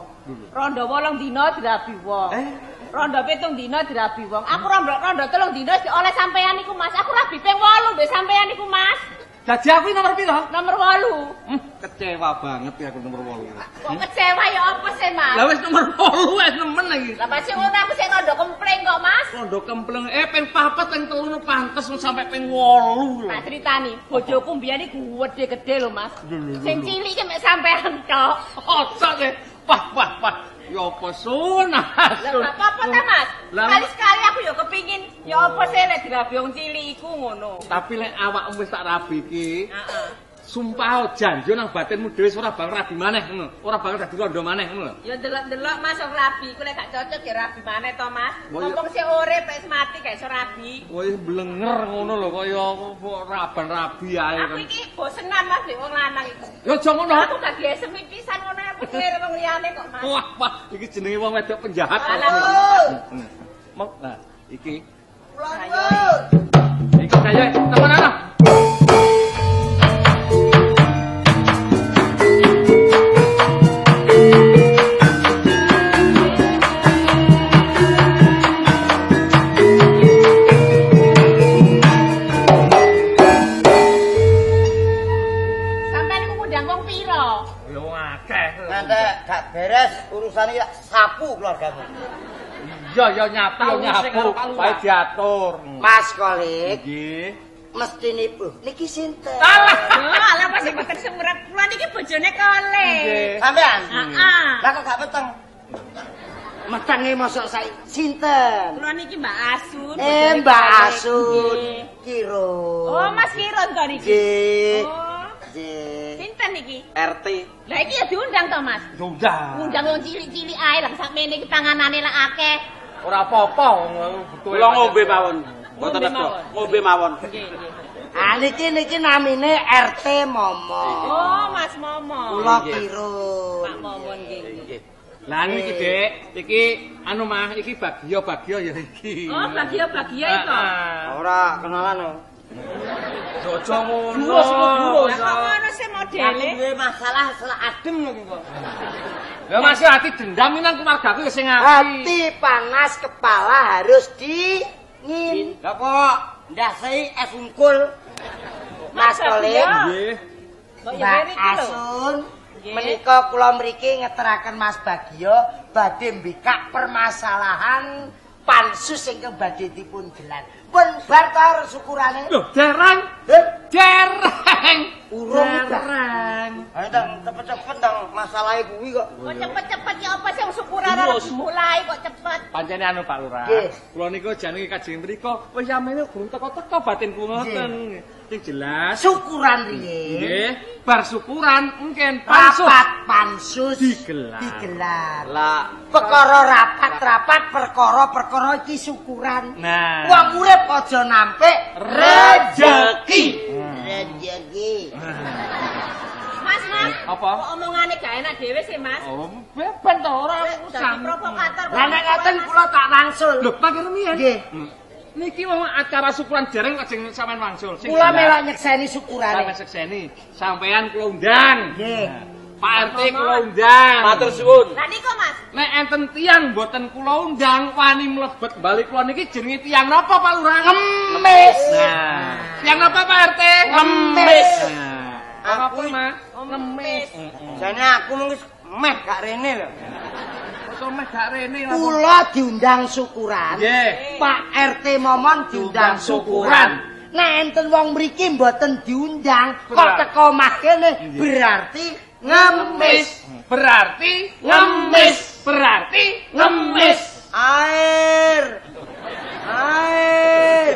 Rondo wolong dina dirabi wong. Eh? Rondo pitung dina dirabi wong. Aku rondo rondo telung dina di oleh sampean iku Mas. Aku rabi ping 8 mbek sampean iku Mas. Dadi aku nomor piro? Nomor 8. Hmm, kecewa banget ya aku nomor 8. Kok kecewa ya apa sih Mas? Lah wis nomor 8 wis nemen iki. Lah pasti ngono aku sing rondo kempleng kok Mas. Rondo kempleng eh ping 4 ping 3 pantes sampai ping 8 lho. Tak critani, bojoku mbiyen iku gede-gede lho, Mas. Sing cilik mek sampean tok. Ojo deh. Wah wah wah. Ya apa sunah. Lah apa-apa ta, Mas. Lah- Sekali-sekali aku ya kepingin ya apa sih lek dirabi wong cilik iku ngono. Tapi lek awakmu wis tak rabi iki, Heeh. Sumpah janjo nang batinmu dhewe ora bakal rabi maneh ngono. Ora bakal dadi rondo maneh ngono lho. Ya delok-delok Mas wong rabi, lek gak cocok ya rabi maneh to, Mas. Oh. Ngomong sih urip wis mati gak iso rabi. Wis blenger ngono lho kaya kok raban rabi ae Aku iki bosenan Mas wong lanang iku. Ya aja ngono. Aku gak gesem pisan ngono aku klir wong liyane kok, Mas. Wah wah iki jenenge wong wedok penjahat. Mok nah iki Ayo. iki kaya temen ana. Urusannya ya sapu keluargamu. Iya ya nyapu ya nyapu. Bae diatur. Mas kolik, Nggih. mesti nipu. Niki sinten? Alah. Alah pasti mboten semurep kula niki bojone kole. Nggih. Sampean? Heeh. Lah kok gak peteng? metenge mosok sae sinten? Kula niki Mbak Asun. Eh Mbak. Asun. Kiro. Oh, Mas Kirun to niki. Nggih. Oh, Nggih. sinten niki? RT. Lah iki ya diundang to, Mas. Sudah. Ngundang wong cilik-cilik ae lah sakmene iki panganane lah akeh. Ora apa-apa wong betul. Kula ngombe mawon. Mboten mawon. Ngombe mawon. Nggih, nggih. Ah niki niki namine RT Momo. Oh, Mas Momo. Kula kiro. Pak Momo nggih. nggih. Lah iki, Dik, iki anu mah iki bagio-bagio ya iki. Oh, bahagia-bahagia itu. Heeh. Ora kenalan Jojo ngono. Semua duro. Lah kok ngono sih Aku modele? duwe masalah selak adem lho kok. Ya masih hati dendam ini nang keluargaku ya sing apik. Hati panas kepala harus dingin. Lah kok ndasai es ungkul. Mas Kolim. Nggih. Mbak ngene iki lho. Asun. Menika kula mriki ngeteraken Mas Bagio badhe mbikak permasalahan pansus ingkang badhe dipun gelar. Pun bar ta syukurane. Loh, dereng. Eh, Dereng. Urung dereng. Ayo dong cepet-cepet dong masalah kuwi kok. Kok cepet-cepet ya apa sing syukuran ora dimulai kok cepet. Pancene anu Pak Lurah. Kula niku jane kajeng mriku wis yamene gurung teko-teko batinku ngoten. Sing jelas syukuran riye. nggih bar syukuran mungkin pansus Rapat pansus Digelar. digelar. Lah Perkara rapat-rapat perkara-perkara iki syukuran. Nah. Wong urip aja nampik Rejeki. Rejeki. Mas, Mas. Apa? Kok omongane gak enak dhewe sih, Mas? Oh, beben to ora usah. Provokator. Lah nek ngoten kula tak wangsul. Lho, Pak Rumian. Nggih. Niki mau acara syukuran dereng kok sing sampean wangsul. Sing Kula melok nyekseni Sampeyan syukurane. Sampeyan kula undang. Nggih. Pak RT kula undang. Matur suwun. Lah niku, Mas. Nek enten tiang mboten kula undang wani mlebet balik kula niki jenenge tiang napa Pak Lurah? Ngemis. Nah, tiang napa Pak RT? Ngemis. Nah, apa Aku- Mas? Ngemis. jane aku mung wis meh gak rene lho. Kok meh gak rene napa? Kula diundang syukuran. Nggih. Pak RT Momon diundang syukuran. Nek enten wong mriki mboten diundang, kok teko omah kene berarti ngemis. Berarti ngemis. Berarti ngemis. Air. Air.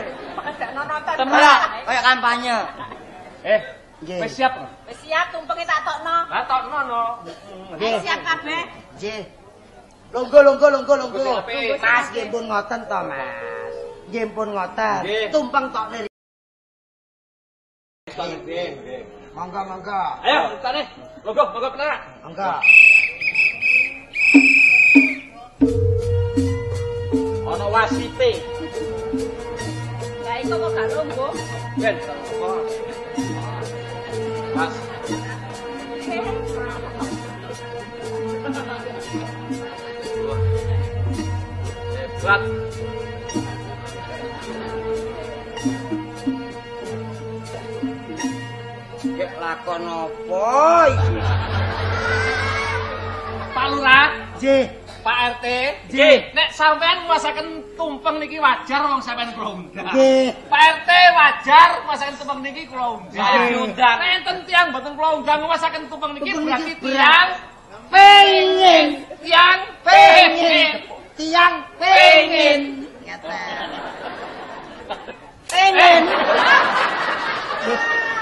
Ora kayak kampanye. Eh, wis siap? Wis siap tumpenge tak tokno. Lah tokno no. Wis siap kabeh. Nggih. Lungguh lungguh. Lungguh apik. Mas nggih pun ngoten to, Mas. Nggih pun ngoten. Tumpeng tok lirik. Monggo monggo. Ayo, tane. Monggo, monggo penak. Monggo. Ana wasipe. Lah iku kok gak lungguh. Ben. Mas. Hebat. Gek lakon apa iki? Pak Lurah, Nggih. Pak RT, Nggih. nek sampean nguasaken tumpeng niki wajar wong sampean kula undang. Nggih. Pak RT wajar nguasaken tumpeng niki kula undang. Saya diundang. Nek enten tiyang boten kula undang nguasaken tumpeng niki berarti tiyang Pengen. tiyang Pengen. Tiang pengen. pengen. Pengen.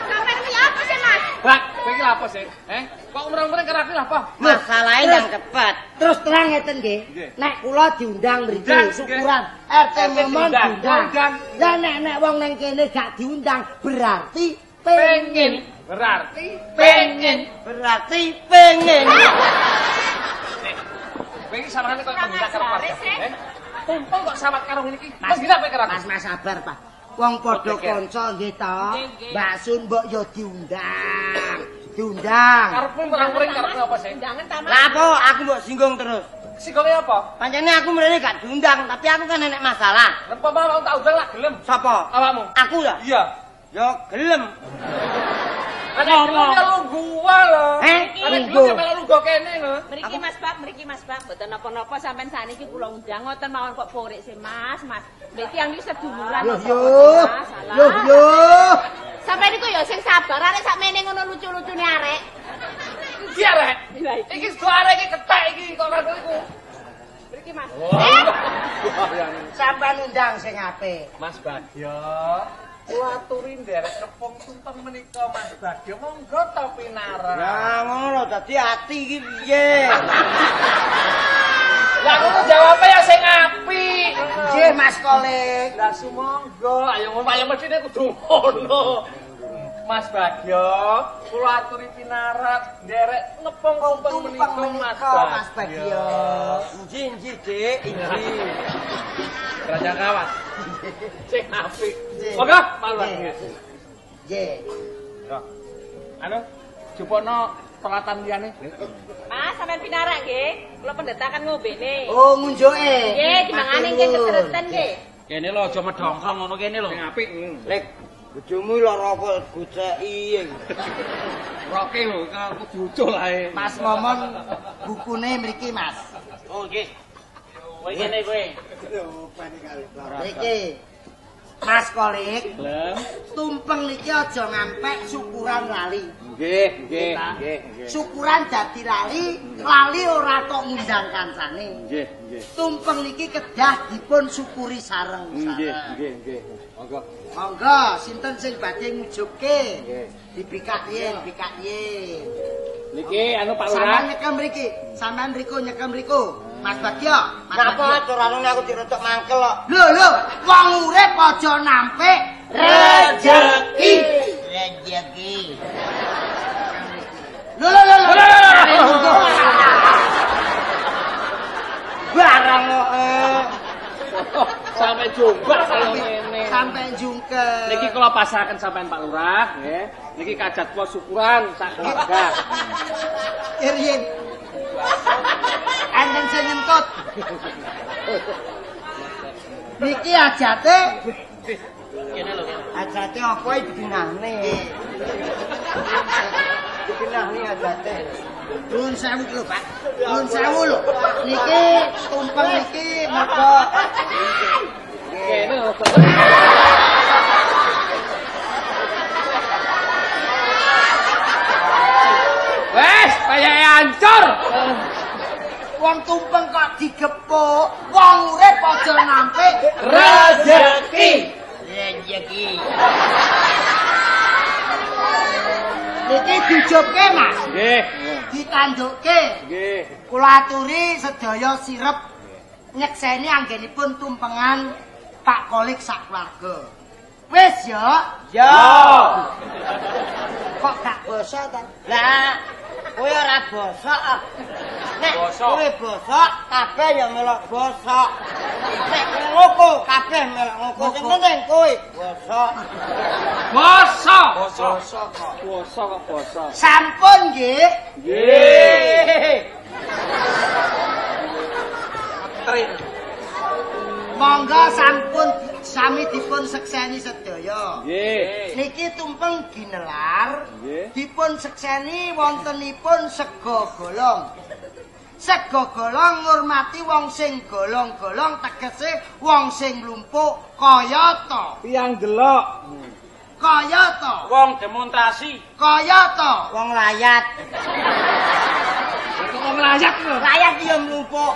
Sampeyan iki apa sih, Mas? Lah, kowe iki apa sih? Eh, kok umreng-umreng karo aku lha apa? Masalahnya yang cepat. Terus terang ngeten nggih. Nek kula diundang mriki syukuran RT Momon diundang. Lah nek nek wong nang kene gak diundang berarti pengen. Berarti Pengen. Berarti pengen. kowe iki samane kok Kurang pendak karo. Eh, tumpeng kok sambat karo ngene iki. Mas gila kowe karo aku. Mas Mas sabar, Pak. Wong padha kanca nggih to. Mbak Sun mbok yo diundang. Diundang. Karepmu umreng-umreng karepmu apa sih? Jangan tamat. Lah apa aku mbok singgung terus? Sigole apa? Pancene aku mrene gak diundang, tapi aku kan enek masalah. Lempo mau tak undang lah gelem. Sapa? Awakmu. Aku ya? Iya. Yo gelem. Ada gelem ya lu gua lho. Eh, Ada lungguh. gelem sampe lu gua kene lho. Mriki Mas Bab, mriki Mas Bab, mboten napa-napa sampean saniki kula undang ngoten mawon kok porik sih Mas, Mas. Berarti yang iki seduluran Yo yo. Yo yo. Sampeyan niku ya sing sabar arek sakmene ngono lucu-lucune arek. Iki arek. Iki. Iki sedo arek iki ketek iki kok karo iku. iki, Mas. Oh. Eh, Sampai undang sing apik. Mas Bagyo, kula aturi nderek kepung tumpeng menika Mas Bagyo monggo to pinara. Nah, ngono dadi ati iki piye? Lah ngono jawabe ya sing apik. Nggih Mas Kolik. Lah sumangga, ayo ngono ayo mestine kudu ngono. Mas Bagyo, kula aturi pinarak nderek ngepung tumpeng menika Mas Mas Bagyo. Bagyo. Inji inji Dik, inji. Raja kawas. Sing apik. Nggih. Monggo, malu Nggih. Nggih. Anu, jupono peralatan liyane. Mas, sampean pinarak nggih. Kula pendeta kan ngombene. Oh, ngunjuke. Nggih, dimangane nggih kesereten nggih. Kene lho aja medongkong ngono kene lho. Sing apik. Lek bojomu lara apa goceki. Roke lho, kudu ucul ae. Mas ngomong bukune mriki, Mas. Oh nggih. Kowe kene kowe. Niki. Mas Kolik, tumpeng niki aja ngampek syukuran lali. Nggih, nggih, nggih, nggih. Syukuran dadi lali, lali ora kok ngundang kancane. Nggih, nggih. Tumpeng niki kedah dipun syukuri sareng. Nggih, nggih, nggih. Monggo. Monggo, sinten sing badhe ngujubke? Nggih. Dibikak yen, bikak yen. Niki anu Pak Sampeyan Lurah. nyekem mriki, sampeyan mriku nyekem mriku. Mas Bagyo, Mas Napa Bagyo. aturane aku dirotok mangkel kok. Lho lho, wong urip aja nampik rejeki. Rejeki. Lho lho lho. lho. Barang kok. eh. Sampai jombak kaya Sampai jungkel. Niki kula pasrahaken sampean Pak Lurah, nggih. Niki kajat kula syukuran sak keluarga. Iryin. Enten sing ngentut. Niki ajate Kene lho. Ajate apa iki dinahne? Dinahne ajate. Nuwun sewu lho, Pak. Nuwun sewu lho. Niki tumpeng niki mergo Kene lho. Wes, kaya hancur. wong tumpeng kok digepuk, wong urip aja nampik Rezeki. Rejeki. Niki dijupke, Mas. Nggih. Ditandukke. Nggih. Kula aturi sedaya sirep nyekseni anggenipun tumpengan Pak Kolik sak keluarga. Wis ya, Ya. kok gak basa ta? Lah, kowe ora bosok. ah. Nek Bosok. kowe bosok, kabeh ya melok bosok. Nek kowe ngoko, kabeh melok ngoko. Sing penting kowe bosok. Boso. Boso. Boso kok boso. Sampun nggih. Nggih. Monggo sampun sami dipun sekseni sedaya. Nggih. Niki tumpeng ginelar Nggih. dipun sekseni wontenipun sego golong. Sego golong ngurmati wong sing golong-golong tegese wong sing mlumpuk kaya to. Tiang gelok. Kaya to. Wong demonstrasi. Kaya to. Wong layat. Wong layak lho. Layat ya mlumpuk.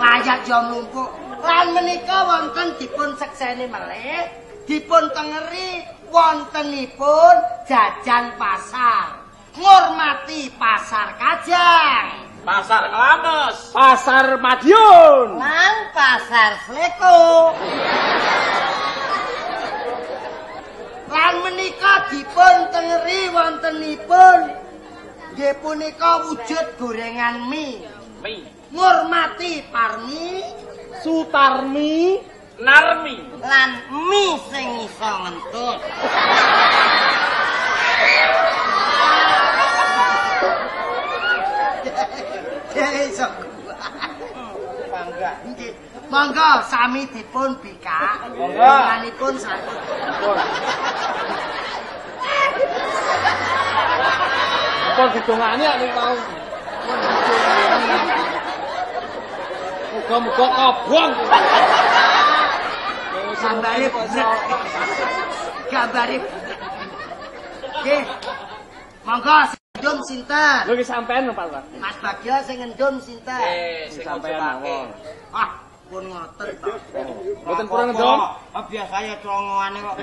Layak yo mlumpuk. Lan menika wonten dipun sekseni melih, dipun tengeri wontenipun jajan pasar. Ngurmati pasar Kajang. Pasar Kelames. Pasar Madiun. Lan pasar Sleko. Lan menika dipun tengeri wontenipun nggih punika wujud gorengan mie. Mi. Ngurmati parmi Sutarmi. Narmi. lan mie sing iso ngentut. Iso. Bangga. Nggih. Monggo sami dipun bika. Monggo. Panganipun saged. Pun didongani nek mau. Muga-muga kobong. Gambare budak. Gambare budak. Nggih. Monggo Ndum sinten? Lho iki sampean Pak. Mas Bagio sing ngendum sinten? Eh, sing Sampean mawon. Ah, pun ngoten to. Mboten purun ngedom. Oh, biasanya colongoane kok.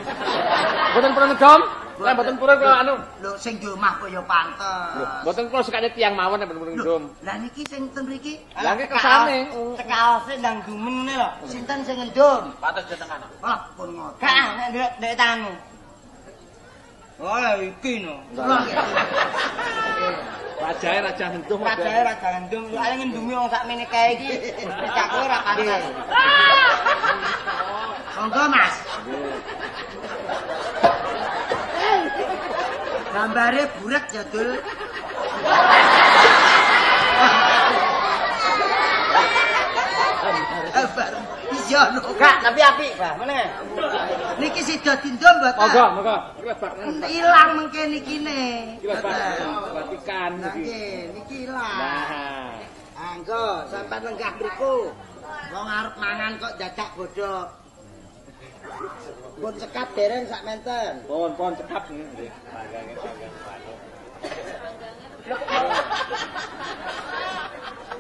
Mboten purun ngedom. Lah mboten purun kula anu. Lho sing di omah kaya pantes. Lho, mboten kula sukane tiyang mawon nek mboten purun ngedom. Lah niki sing ten mriki Lah iki kersane. Cekaose ndang dumen ngene lho. sinten sing ngendum? Patus jenengan. Ah, pun ngoten. Gak nek ndek ndek tanganmu. Oh, ya iki no. Rajae raja ngenduh. Rajae raja ngendum, soalnya ngendumi wong sakmene kae iki. Cak kowe ora pantes. Monggo Mas. Gambare buret jadul. Gambar. Lho. Gak, tapi apik, Bah. Meneh. Niki sida dindom mboten? Monggo, monggo. Iki lebak. Ilang mengke niki ne. Batikan nggih, niki ilang. Nah. Anggo, sampai lenggah mriku. Wong arep mangan kok dadak bodho. Pun cekap dereng sak menten. Pon pon cekap nggih. Bangga.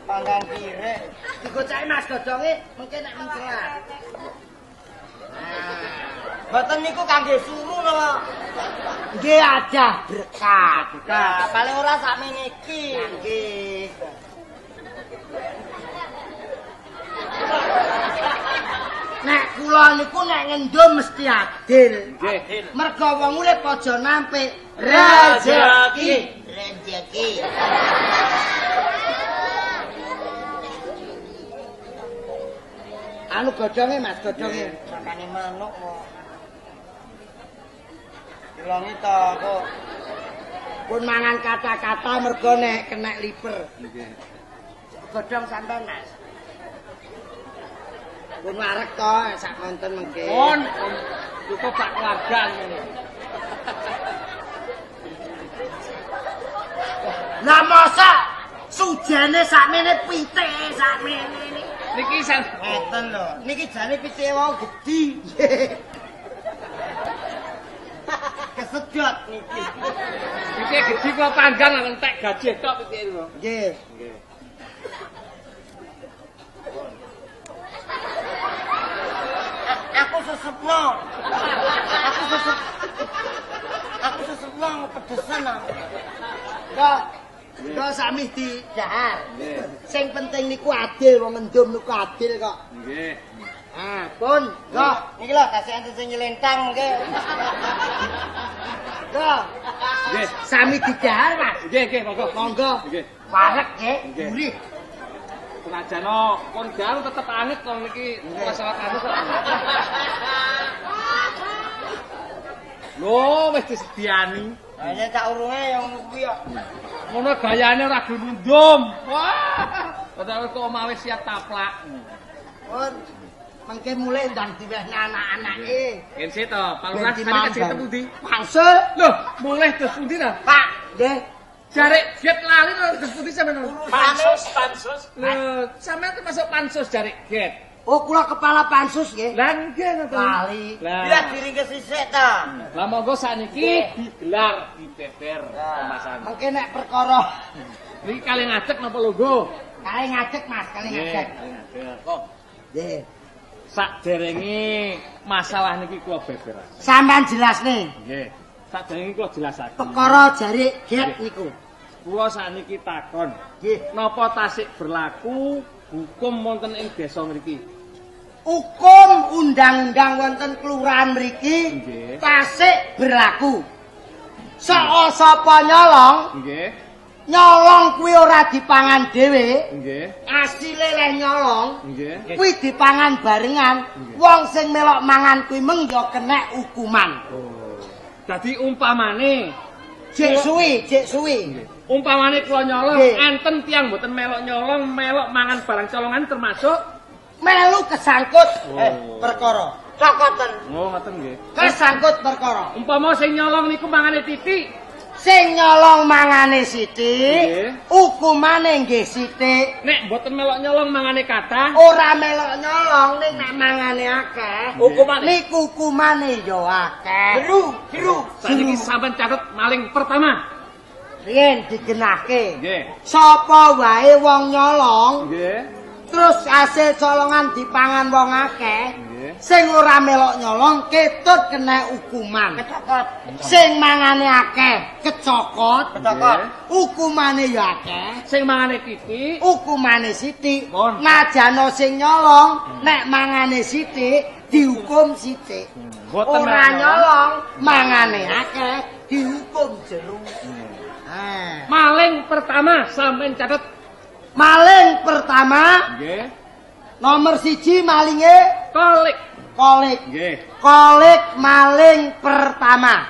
Panggang kirek. Digocaki Mas godhonge mengke nek mencelat. Mboten niku kangge sumu lho. Nggih ada berkat. Nah, paling ora sakmene iki. Nggih. Nek kula niku nek ngendum mesti adil. Nggih. Mergo wong urip aja nampik rezeki. Rezeki. Anu godhonge Mas, godhonge. Sakane manuk kok. Ilangi to kok. Pun mangan kata-kata mergo nek kena liper. Nggih. Godhong sampean Mas. Pun warek to sak wonten mengke. Pon. cukup sak keluarga ngono. Lah masa sujane sakmene pitik sakmene. Niki san Ngeten lho. Niki jane pitike wau gedhi. Kesedot niki. Iki gedhi kok panggang nang entek gajih tok pitike niku. Nggih. Nggih. Aku sesepno. Aku sesep. Aku sesepno pedesan. aku. Kok kok sami. Nggih. Sing penting niku adil wong ngendum niku adil kok. Nggih. Ah, pun, kok, Niki lho kasih enten sing nyelentang mengke. kok. Nggih. Sami didahar, Mas. Nggih, nggih, monggo. Monggo. Nggih. Warek nggih, Nggih. gurih. Senajan no, kon galu tetep anget kok niki masalah kok. Lho, wis disediani. Hanya tak urunge yang kuwi kok. Ngono gayane ora gelem ndum. Wah. Padahal kok omah wis siap taplak. Pun mengke mulai ndang diwehne anak-anake. Ngen to, Pak Lurah tadi kasih ketemu di. Maksud, Loh, mulai terus pundi ta? Pak, nggih. Jarek get lali terus pundi sampean. Pansus, pansus. Lho, sampean termasuk pansus jarek get. Oh, kula kepala pansus nggih. Lah nggih ngoten. Lali. Lah. Bila diringke sisik ta. Lah monggo sakniki digelar dibeber pemasan. Mengke nek perkara Niki kali ngadeg napa lungguh? kali ngajak Mas, kali ngajak. Kok Nggih. sakderenge masalah niki kula beber. Sampeyan jelasne. Nggih. Sakderenge kula jelasake. Perkara jari get niku. Kula sakniki takon, Nggih. napa tasik berlaku hukum wonten ing desa mriki? Hukum undang-undang wonten kelurahan mriki tasik berlaku. Saka sapa nyolong, Nggih. nyolong kuwi ora dipangan dhewe, Nggih. asile leh nyolong Nggih. kuwi dipangan barengan. Wong sing melok mangan kuwi meng ya kena hukuman. Dadi umpamane, Jek suwi, jek suwi. umpamane kula nyolong, enten tiang mboten melok nyolong, melok mangan barang colongan termasuk Melu kesangkut Oh. eh perkara. Cokoten. Oh, ngoten nggih. Kesangkut perkara. Umpama sing nyolong niku mangane titik, Sing nyolong mangane sithik, hukumane nggih sithik. nek mboten melok nyolong mangane kathah, Ora melok nyolong ning nek mangane akeh. Hukumane? niku hukumane ya akeh. Jeru, jeru. saiki sampean catet maling pertama. riyen digenahke. Nggih. Sapa wae wong nyolong Nggih. Terus hasil colongan dipangan wong akeh. Sing ora melok nyolong ketut kena hukuman. Kecokot. Sing mangane akeh kecokot. Kecokot. Hukumane ya akeh. Sing mangane titik Hukumane sithik. Mon. Najano sing nyolong nek mangane sithik dihukum sithik. Ora nyolong mangane akeh dihukum jero. Ah. Maling pertama sampean catet. Maling pertama Nggih. nomor siji malinge Kolik. kolik. Nggih. Kolik maling pertama.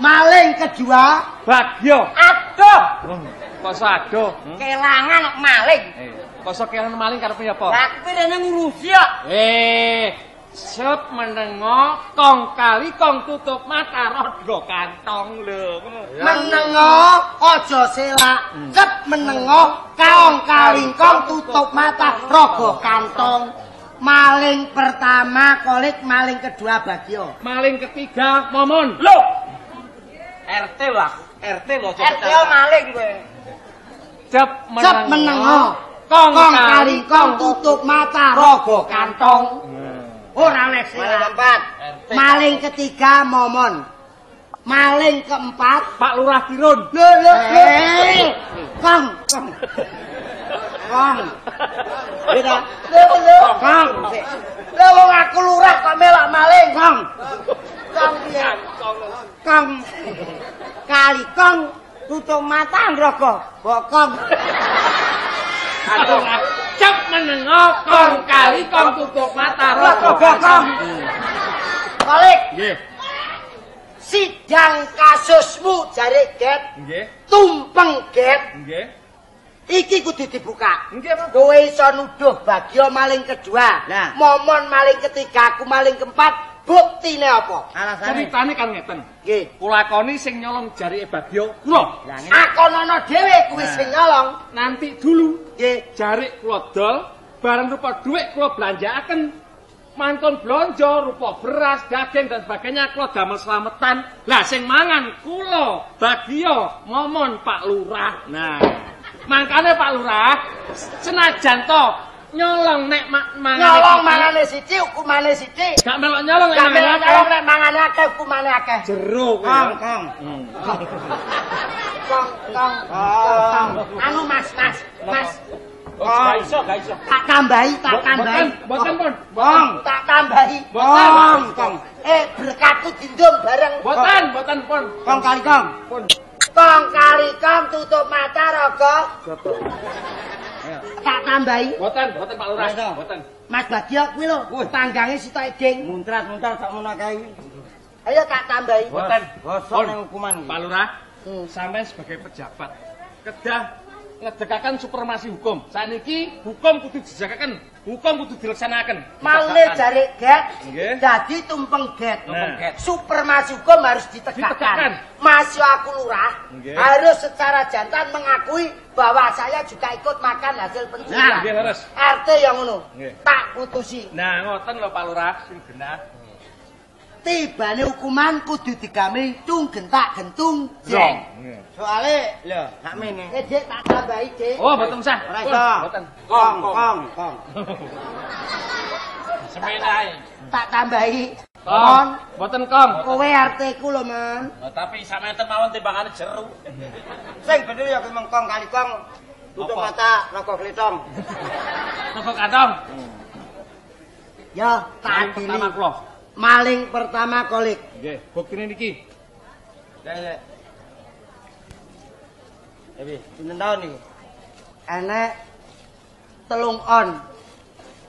Maling kedua Bagyo. aduh Koso adoh. Hmm? kelangan maling. Eh, koso kelan maling karepe apa? Lah kuwi rene ngurusi kok. Eh, sep menengo kong kali kong tutup mata rodgo kantong lho. Menengo aja selak. Cep menengo kaong kalingkong tutup mata rogo kantong. Maling pertama kolik, maling kedua bagio. Maling ketiga momon. Lho. RT lah. RT lho RTO maling kowe. Cep Cep menengo kong kong kali kalingkong tutup mata rogo kantong. Ora oleh Maling keempat. Maling ketiga momon. Maling keempat Pak Lurah Kirun. Lho lho lho. Kong, kong. Kong. Beda. Lho lho. Kong. Lho wong aku lurah kok melok maling, Kong. Kong piye? Kong. Kali kong tutup mata ngrogo. Bokong. Aduh, cep menengo kong kali kong tutup mata rodgo Bokong. Balik. Nggih. Sidang kasusmu jare get Nggih. tumpeng get Nggih. iki kudu dibuka. Nggih. Kowe iso nuduh Bagio maling kedua, Nah. Momon maling ketiga, aku maling keempat. Buktine apa? Alasane. Ceritane kan ngeten. Nggih. Kulakoni sing nyolong jari Bagyo kula. Akonono dhewe kuwi sing nyolong. Nanti dulu Nggih. jarik kula dol, barang rupa duit kula belanjaaken. Mantun blonjo rupa beras, daging dan sebagainya kula damel slametan. Lah sing mangan kula, Bagio, Momon, Pak Lurah. Nah, mangkane Pak Lurah senajan to nyolong nek ma mangane Nyolong mangane siji, hukumane siji. Gak melok nyolong Gak nek melok mangane nyolong akeh. nek mangane akeh, hukumane akeh. Jero. Kong, kong. Kong, kong, kong. Anu Mas, Mas, Mas. Oh, gak iso, gak iso. Tak tambahi, tak tambahi. Boten, boten pun. Kong, tak tambahi. Boten. Kong. Eh, berkatku dindum bareng. Boten, boten pun. Kong kali kong. Kong kali kong tutup mata rogo. Tak tambahi. Boten, boten Pak Lurah. Ayo. Boten. Mas Bagio kuwi lho, tanggange sitok eding. Muntrat-muntrat sak mono kae. Ayo tak tambahi. Boten. Gosok Pun. ning hukuman iki. Pak Lurah, Hmm. sampai sebagai pejabat kedah ngedekakan supremasi hukum. Saniki hukum kudu dijagakan, hukum kudu dilaksanakan. Malah jare get, Nggih. dadi tumpeng get. Tumpeng get. Supermasi hukum harus ditegakkan. Ditegakkan. Masih aku lurah Nggih. harus secara jantan mengakui bahwa saya juga ikut makan hasil pencurian. Nggih, leres. RT yang ngono. Tak putusi. Nah, ngoten lho Pak Lurah, sing genah. Tibane hukuman kudu digawe tung gentak gentung jeng. Soale lho, sak mene. Eh, Dik, tak tambahi, Dik. Oh, boten usah. Ora iso. Boten. Kong, kong, kong. Semene ae. Tak tambahi. Kong, boten kong. kowe RT ku lho, Man. Oh, tapi sampeyan mawon timbangane jeru. Sing bener ya kuwi mengkong kali kong. Tutup mata rokok klitong. Tepuk kantong. Ya, tak adili. Maling pertama kolik. Nggih, buktine niki. Ya ya. Ebi, pinten taun niku? Enek telung on.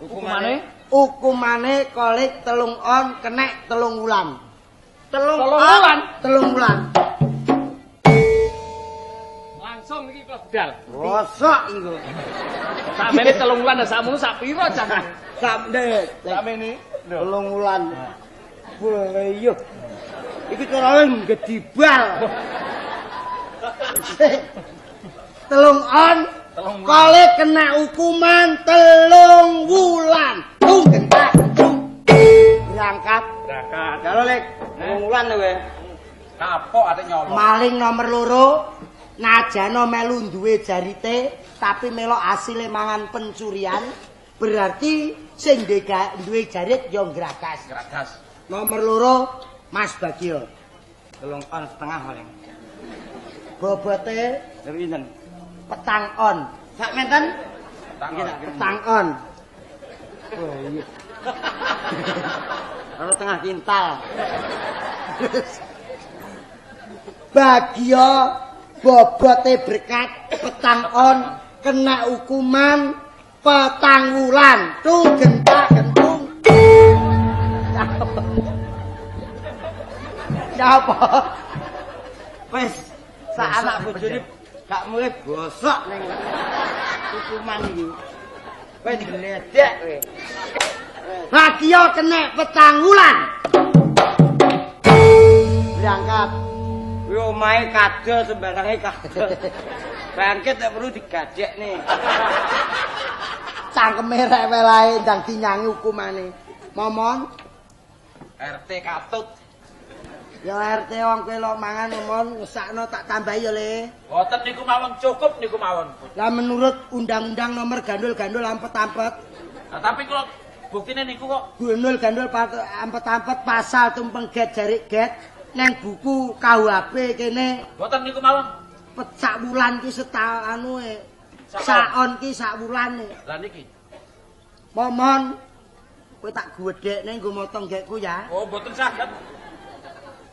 Hukumane Hukumane kolik telung on kenek telung wulan. telung Telung on. wulan. Telung wulan. langsung niki kula bedal. Gosok iku. Samene telung wulan sak mono sak pira jangan. Sampe Samene telung wulan. Iya. Iki carane telung on Telung wulan. kolik kena hukuman telung wulan. Tung gentak. tung. Berangkat Zakat. Kalau lek telung wulan to kowe. Kapok ate nyolong. maling nomor loro najano melu duwe jarite tapi melok asile mangan pencurian berarti sing duwe ga- duwe jarit yo gragas. Gragas. Nomor loro Mas Bagio. Telung on setengah paling. Bobote pinten? petang on. Sak menten? Tak kira. Petang on. Oh iya. Kalau tengah kintal. Bagio bobote berkat petang on kena hukuman petang wulan. Tuh gentak gentung. Napa? Wes, sak anak bojone gak mulai gosok ning hukuman iki. Wes digledek kowe. Bagio kena petang wulan. Berangkat. Kuwi omahe kadol sembarange kadol. Bangkit tak perlu digadek nih. Cangkeme rewel ae ndang dinyangi hukumane. Momon, RT katut. ya RT wong kowe lho mangan momon ngesakno tak tambahi ya le. Boten niku mawon cukup niku mawon. Lah menurut undang-undang nomor gandul-gandul ampet-ampet, Nah, tapi kalau buktine niku kok gandul gandul ampet-ampet pasal tumpeng get jarik get neng buku KUHP kene boten niku mawon. pet sak wulan ki setahun anu e. Sak Sakon ki sak wulane. Lah niki. Momon kowe tak gedhekne nggo motong gekku ya. Oh, boten saged.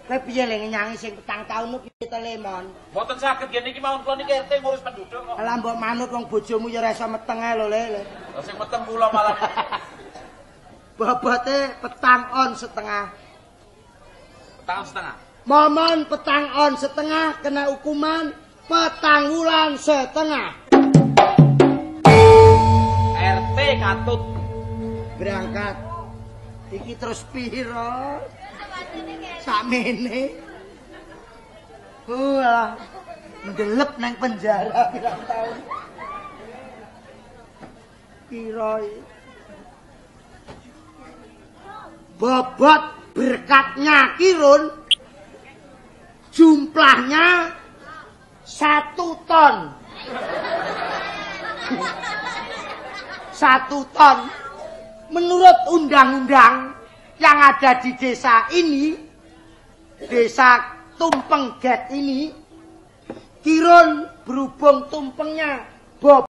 Kowe piye le nyanyi sing petang taun piye to lemon? Boten saged yen niki mawon kula niki RT ngurus penduduk kok. Lah mbok manut wong bojomu ya ora iso meteng ae lho le. le. Lah sing meteng kula malah Bobote petang on setengah. Tahun setengah. Momon petang on setengah kena hukuman petang wulan setengah. RT katut. Berangkat. Iki terus piro? Sakmene. Wah, ndelep nang penjara pirang tahun. Piro iki? Bobot berkatnya Kirun jumlahnya satu ton. Satu ton. Menurut undang-undang yang ada di desa ini, desa Tumpeng Get ini, Kirun berhubung tumpengnya Bob